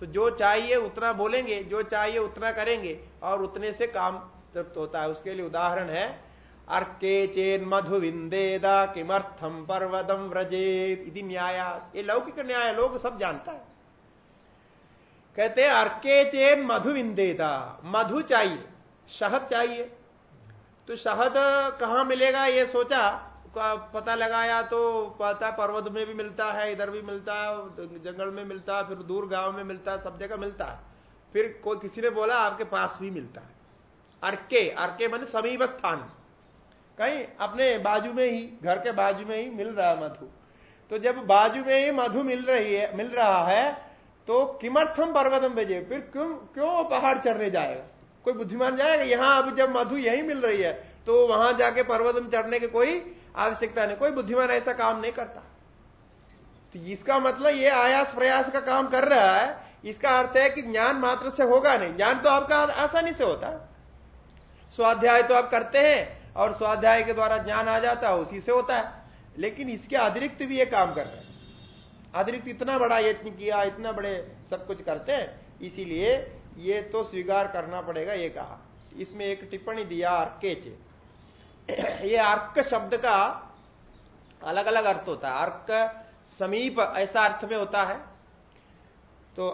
तो जो चाहिए उतना बोलेंगे, जो चाहिए उतना करेंगे और उतने से काम तृप्त होता है। उसके लिए उदाहरण है अर्के चेन मधु विंदेदा किमर्थम पर्वतम व्रजेत इति न्याय। ये लौकिक न्याय, लोग सब जानता है। कहते हैं, अर्के चेन मधु विंदेदा मधु चाहिए, शहद चाहिए। तो शहद कहाँ मिलेगा, ये सोचा पता लगाया तो पता पर्वत में भी मिलता है, इधर भी मिलता है, जंगल में मिलता है, फिर दूर गाँव में मिलता है, सब जगह मिलता है। फिर कोई किसी ने बोला, आपके पास भी मिलता है। अर्के अर्के मान समीप स्थान। कहीं अपने बाजू में ही, घर के बाजू में ही मिल रहा है मधु। तो जब बाजू में ही मधु मिल रही है, मिल रहा है तो किमर्थम पर्वतम भेजे फिर क्यों क्यों पहाड़ चढ़ने जाएगा कोई बुद्धिमान जाएगा, यहाँ अब जब मधु यही मिल रही है तो वहाँ जाके पर्वतम चढ़ने के कोई आवश्यकता नहीं, कोई बुद्धिमान ऐसा काम नहीं करता। तो इसका मतलब ये आयास प्रयास का काम कर रहा है, इसका अर्थ है कि ज्ञान मात्र से होगा नहीं। ज्ञान तो आपका आसानी से होता। स्वाध्याय तो आप करते हैं और स्वाध्याय के द्वारा ज्ञान आ जाता है, उसी से होता है। लेकिन इसके अतिरिक्त भी ये काम कर रहे हैं। अतिरिक्त इतना बड़ा यत्न किया, इतना बड़े सब कुछ करते हैं, इसीलिए ये तो स्वीकार करना पड़ेगा, ये कहा। इसमें एक टिप्पणी दिया अर्के ये अर्क शब्द का अलग अलग अर्थ होता है। अर्क समीप ऐसा अर्थ में होता है। तो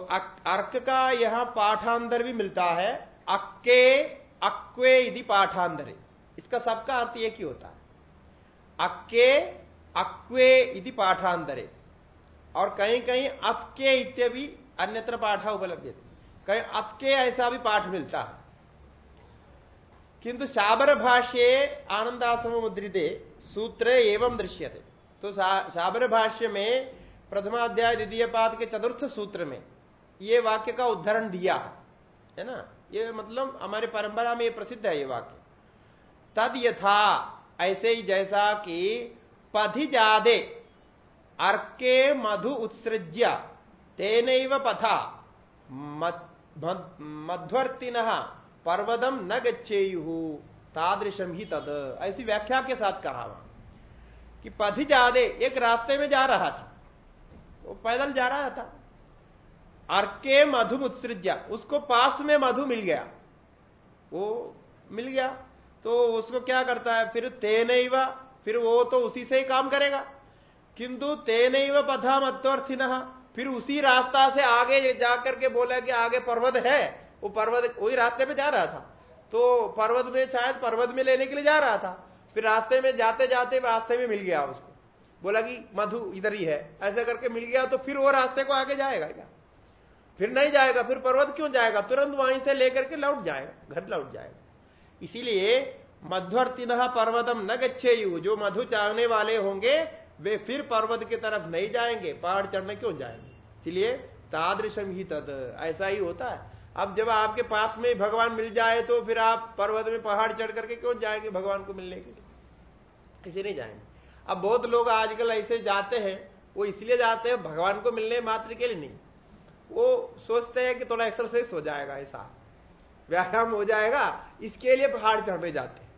अर्क का यहाँ पाठांतर भी मिलता है। अक्के, अक्वे यदि पाठांतरे। इसका सबका अर्थ एक ही होता है। अक्के, अक्वे यदि पाठांतरे। और कहीं कहीं अतके इत्यादि अन्यत्र पाठा उपलब्ध। कहीं अतके ऐसा भी पाठ मिलता है। किंतु शाबर भाष्ये आनंदाश्रम मुद्रिते सूत्र एवं दृश्यते। तो शाबर भाष्य में प्रथमाध्याय द्वितीय पाद के चतुर्थ सूत्र में ये वाक्य का उदाहरण दिया है ना? ये मतलब हमारे परंपरा में ये प्रसिद्ध है ये वाक्य। तद यथा, ऐसे ही जैसा कि पथि जादे अर्के मधु उत्सृज्य तेन पथा मध्वर्तिन पर्वतम न गच्छेयु तादृशम ही तद। ऐसी व्याख्या के साथ कहा वहाँ कि पथि जादे एक रास्ते में जा रहा था, वो पैदल जा रहा था। अर्के मधु उत्सृज्या उसको पास में मधु मिल गया, वो मिल गया। तो उसको क्या करता है? फिर तेन फिर वो तो उसी से ही काम करेगा। किंतु तेन पथा मत्वर्थिन फिर उसी रास्ता से आगे जाकर के बोला कि आगे पर्वत है, वो पर्वत वही रास्ते पे जा रहा था। तो पर्वत में, शायद पर्वत में लेने के लिए जा रहा था। फिर रास्ते में जाते जाते रास्ते में मिल गया उसको। बोला कि मधु, इधर ही है। ऐसा करके मिल गया तो फिर वो रास्ते को आगे जाएगा क्या? फिर नहीं जाएगा, फिर पर्वत क्यों जाएगा? तुरंत वहीं से लेकर के लौट जाएगा, घर लौट जाएगा। इसीलिए मध्वर्ति पर्वतम न गच्छे जो मधु चाहने वाले होंगे, वे फिर पर्वत की तरफ़ नहीं जाएँगे, पहाड़ चढ़ने क्यों जाएँगे? इसलिए तादृशम ही तद ऐसा ही होता है। अब जब आपके पास में भगवान मिल जाए तो फिर आप पर्वत में पहाड़ चढ़ करके क्यों जाएँगे भगवान को मिलने के लिए? इसे नहीं जाएँगे। अब बहुत लोग आजकल ऐसे जाते हैं, वो इसलिए जाते हैं, भगवान को मिलने मात्र के लिए नहीं। वो सोचते हैं कि थोड़ा एक्सरसाइज हो जाएगा ऐसा। व्यायाम हो जाएगा, इसके लिए पहाड़ चढ़ने जाते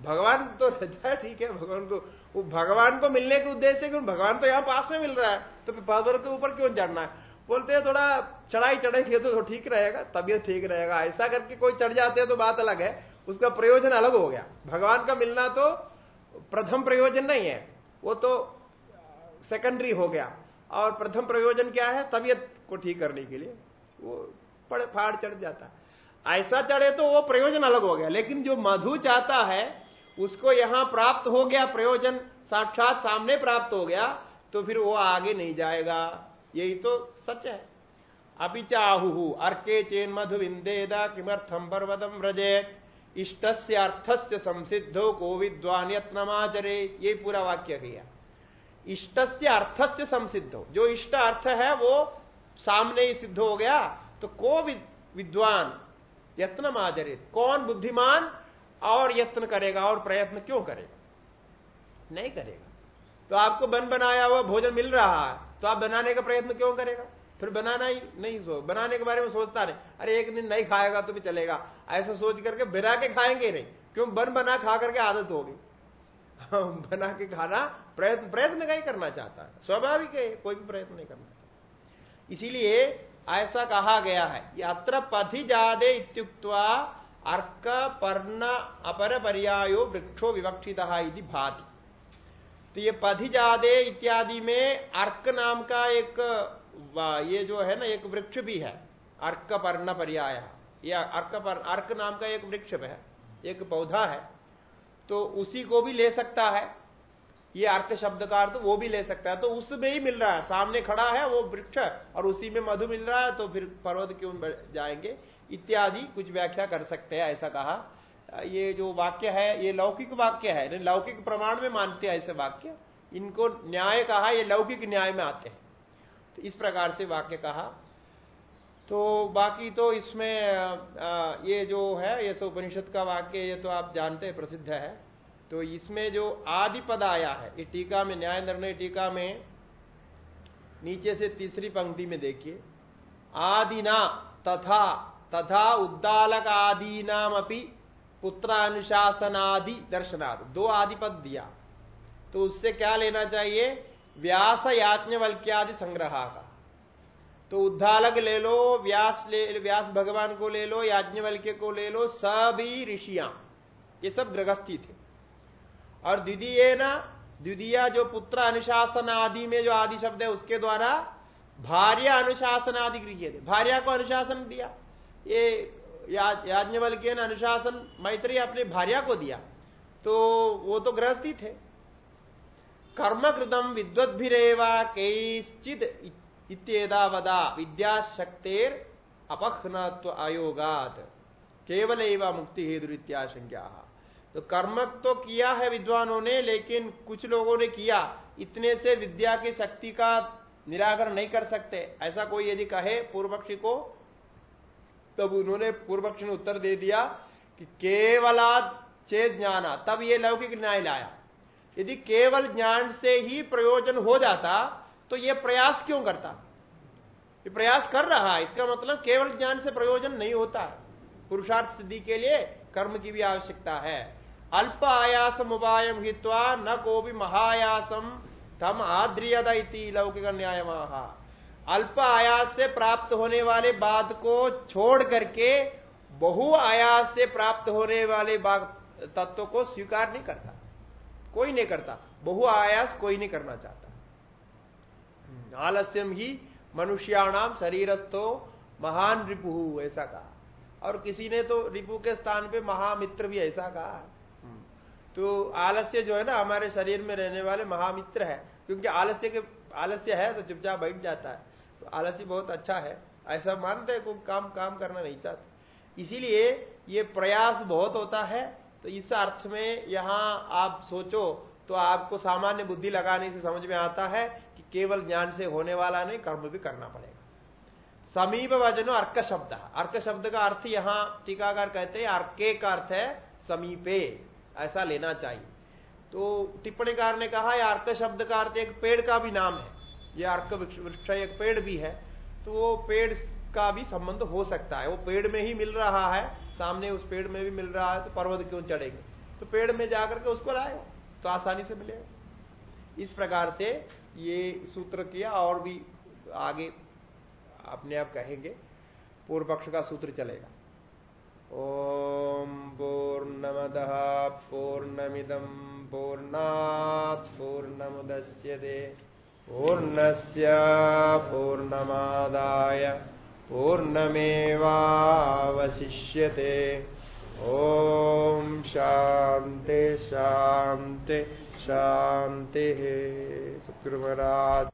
भगवान तो रहता है, ठीक है, भगवान को, वो भगवान को मिलने के उद्देश्य क्यों? भगवान तो यहाँ पास में मिल रहा है तो पर्वत के ऊपर क्यों चढ़ना है? बोलते हैं, थोड़ा चढ़ाई चढ़ेंगे तो ठीक रहेगा, तबियत ठीक रहेगा, ऐसा करके कोई चढ़ जाते हैं तो बात अलग है, उसका प्रयोजन अलग हो गया। भगवान का मिलना तो प्रथम प्रयोजन नहीं है, वो तो सेकेंडरी हो गया। और प्रथम प्रयोजन क्या है? तबियत को ठीक करने के लिए, वो पड़ फाड़ चढ़ जाता ऐसा चढ़े तो वो प्रयोजन अलग हो गया, लेकिन जो मधु चाहता है, उसको यहाँ प्राप्त हो गया प्रयोजन, साक्षात सामने प्राप्त हो गया तो फिर वो आगे नहीं जाएगा। यही तो सच है। अभी चाहु अर्के चेन मधु विंदेदा किमर्थम पर्वतम व्रजे इष्ट से अर्थस्य संसिद्धो को विद्वान यत्नमाचरे। ये पूरा वाक्य किया इष्ट से अर्थस्य संसिद्धो। जो इष्ट अर्थ है, वो सामने ही सिद्ध हो गया तो को विद्वान यत्न माचरे कौन बुद्धिमान और यत्न करेगा और प्रयत्न क्यों करेगा? नहीं करेगा। तो आपको बन बनाया हुआ भोजन मिल रहा है तो आप बनाने का प्रयत्न क्यों करेगा? फिर बनाना ही नहीं सोच बनाने के बारे में सोचता नहीं। अरे एक दिन नहीं खाएगा तो भी चलेगा। ऐसा सोच करके बिना के खाएँगे नहीं। क्यों? बन बना खा करके आदत होगी। बना के खाना प्रयत्न प्रयत्न का ही करना चाहता। है स्वाभाविक है, कोई भी प्रयत्न नहीं करना चाहता। इसीलिए ऐसा कहा गया है। यत्र पथि जादे इत्युक्त्वा अर्क, पर्ण अपर पर्यायो वृक्षो विवक्षित भाति। तो ये पधिजादे इत्यादि में अर्क नाम का एक ये जो है ना, एक वृक्ष भी है। अर्क, पर्ण, पर्याय। या अर्क, पर, अर्क नाम का एक वृक्ष है। एक पौधा है। तो उसी को भी ले सकता है। ये अर्क शब्द का अर्थ वो भी ले सकता है। तो उसमें ही मिल रहा है। सामने खड़ा है, वो वृक्ष और उसी में मधु मिल रहा है तो फिर पर्वत क्यों जाएँगे। इत्यादि कुछ व्याख्या कर सकते हैं, ऐसा कहा। ये जो वाक्य है, ये लौकिक वाक्य है लौकिक प्रमाण में मानते हैं ऐसे वाक्य। इनको न्याय कहा, ये लौकिक न्याय में आते हैं। तो इस प्रकार से वाक्य कहा। तो बाकी तो इसमें ये जो है, ये सो उपनिषद का वाक्य, ये तो आप जानते हैं, प्रसिद्ध है। तो इसमें जो आदि पद आया है, ये टीका में, न्याय निर्णय टीका में, नीचे से तीसरी पंक्ति में देखिए। आदिना तथा तथा उद्दालक आदि नाम अपनी पुत्र अनुशासनादि दर्शनाद। दो आदि पद दिया। तो उससे क्या लेना चाहिए? व्यास याज्ञवल्क्यादि संग्रह का तो उद्दालक ले लो, व्यास ले, व्यास भगवान को ले लो, याज्ञवल्क्य को ले लो, सभी ऋषियाँ, ये सब गृहस्थी थे। और द्वितीय ना द्वितीय जो पुत्र अनुशासन आदि में जो आदि शब्द है, उसके द्वारा भार्य अनुशासन आदि गृह भार्या को अनुशासन दिया। ये याज्ञवल के अनुशासन, मैत्री अपने भार्या को दिया। तो वो तो गृहस्थी थे। कर्मकृतम विद्वद्भिरेवा कैश्चित इत्येदा वदा विद्याशक्तेर अपहनत्व आयोगात। केवल एवं मुक्ति हेतु इत्याशंका तो कर्म तो किया है विद्वानों ने, लेकिन कुछ लोगों ने किया। इतने से विद्या की शक्ति का निराकरण नहीं कर सकते। ऐसा कोई यदि कहे पूर्व पक्षी को, तब उन्होंने पूर्व पक्षी ने उत्तर दे दिया कि केवला चेत ज्ञाना। तब ये लौकिक न्याय लाया। यदि केवल ज्ञान से ही प्रयोजन हो जाता तो ये प्रयास क्यों करता? ये प्रयास कर रहा इसका मतलब केवल ज्ञान से प्रयोजन नहीं होता। पुरुषार्थ सिद्धि के लिए कर्म की भी आवश्यकता है। अल्प आयासम उपाय हित्वा न भी महायासम तम आद्रियद इति लौकिक न्याय अल्प आयास से प्राप्त होने वाले बात को छोड़ करके बहु आयास से प्राप्त होने वाले तत्व को स्वीकार नहीं करता। कोई नहीं करता। बहु आयास कोई नहीं करना चाहता। आलस्यम ही मनुष्याणाम शरीरस्थो महान रिपु, ऐसा कहा। और किसी ने तो रिपु के स्थान पे महामित्र भी ऐसा कहा। तो आलस्य जो है ना, हमारे शरीर में रहने वाले महामित्र है। क्योंकि आलस्य के, आलस्य है तो चुपचाप बैठ जाता है। तो आलस्य बहुत अच्छा है। ऐसा मानते हैं कोई काम काम करना नहीं चाहते। इसीलिए ये प्रयास बहुत होता है। तो इस अर्थ में यहाँ आप सोचो तो आपको सामान्य बुद्धि लगाने से समझ में आता है कि केवल ज्ञान से होने वाला नहीं, कर्म भी करना पड़ेगा। समीप वजनो अर्क शब्द। अर्क शब्द का अर्थ यहाँ टीकाकार कहते हैं, अर्के का अर्थ है समीपे। ऐसा लेना चाहिए। तो टिप्पणीकार ने कहा यह अर्क शब्द का अर्थ एक पेड़ का भी नाम है। यह अर्क वृक्ष एक पेड़ भी है। तो वो पेड़ का भी संबंध हो सकता है। वो पेड़ में ही मिल रहा है। सामने उस पेड़ में भी मिल रहा है तो पर्वत क्यों चढ़ेंगे? तो पेड़ में जाकर के उसको लाए तो आसानी से मिलेगा इस प्रकार से ये सूत्र किया, और भी आगे अपने आप कहेंगे। पूर्व पक्ष का सूत्र चलेगा। ओम पूर्णमद पूर्णमिदम पूर्णात् पूर्णमुदश्यते पूर्णस्य पूर्णमादाय पूर्णमेवावशिष्यते ॐ शान्ति शान्ति शान्तिः शुक्रवरात्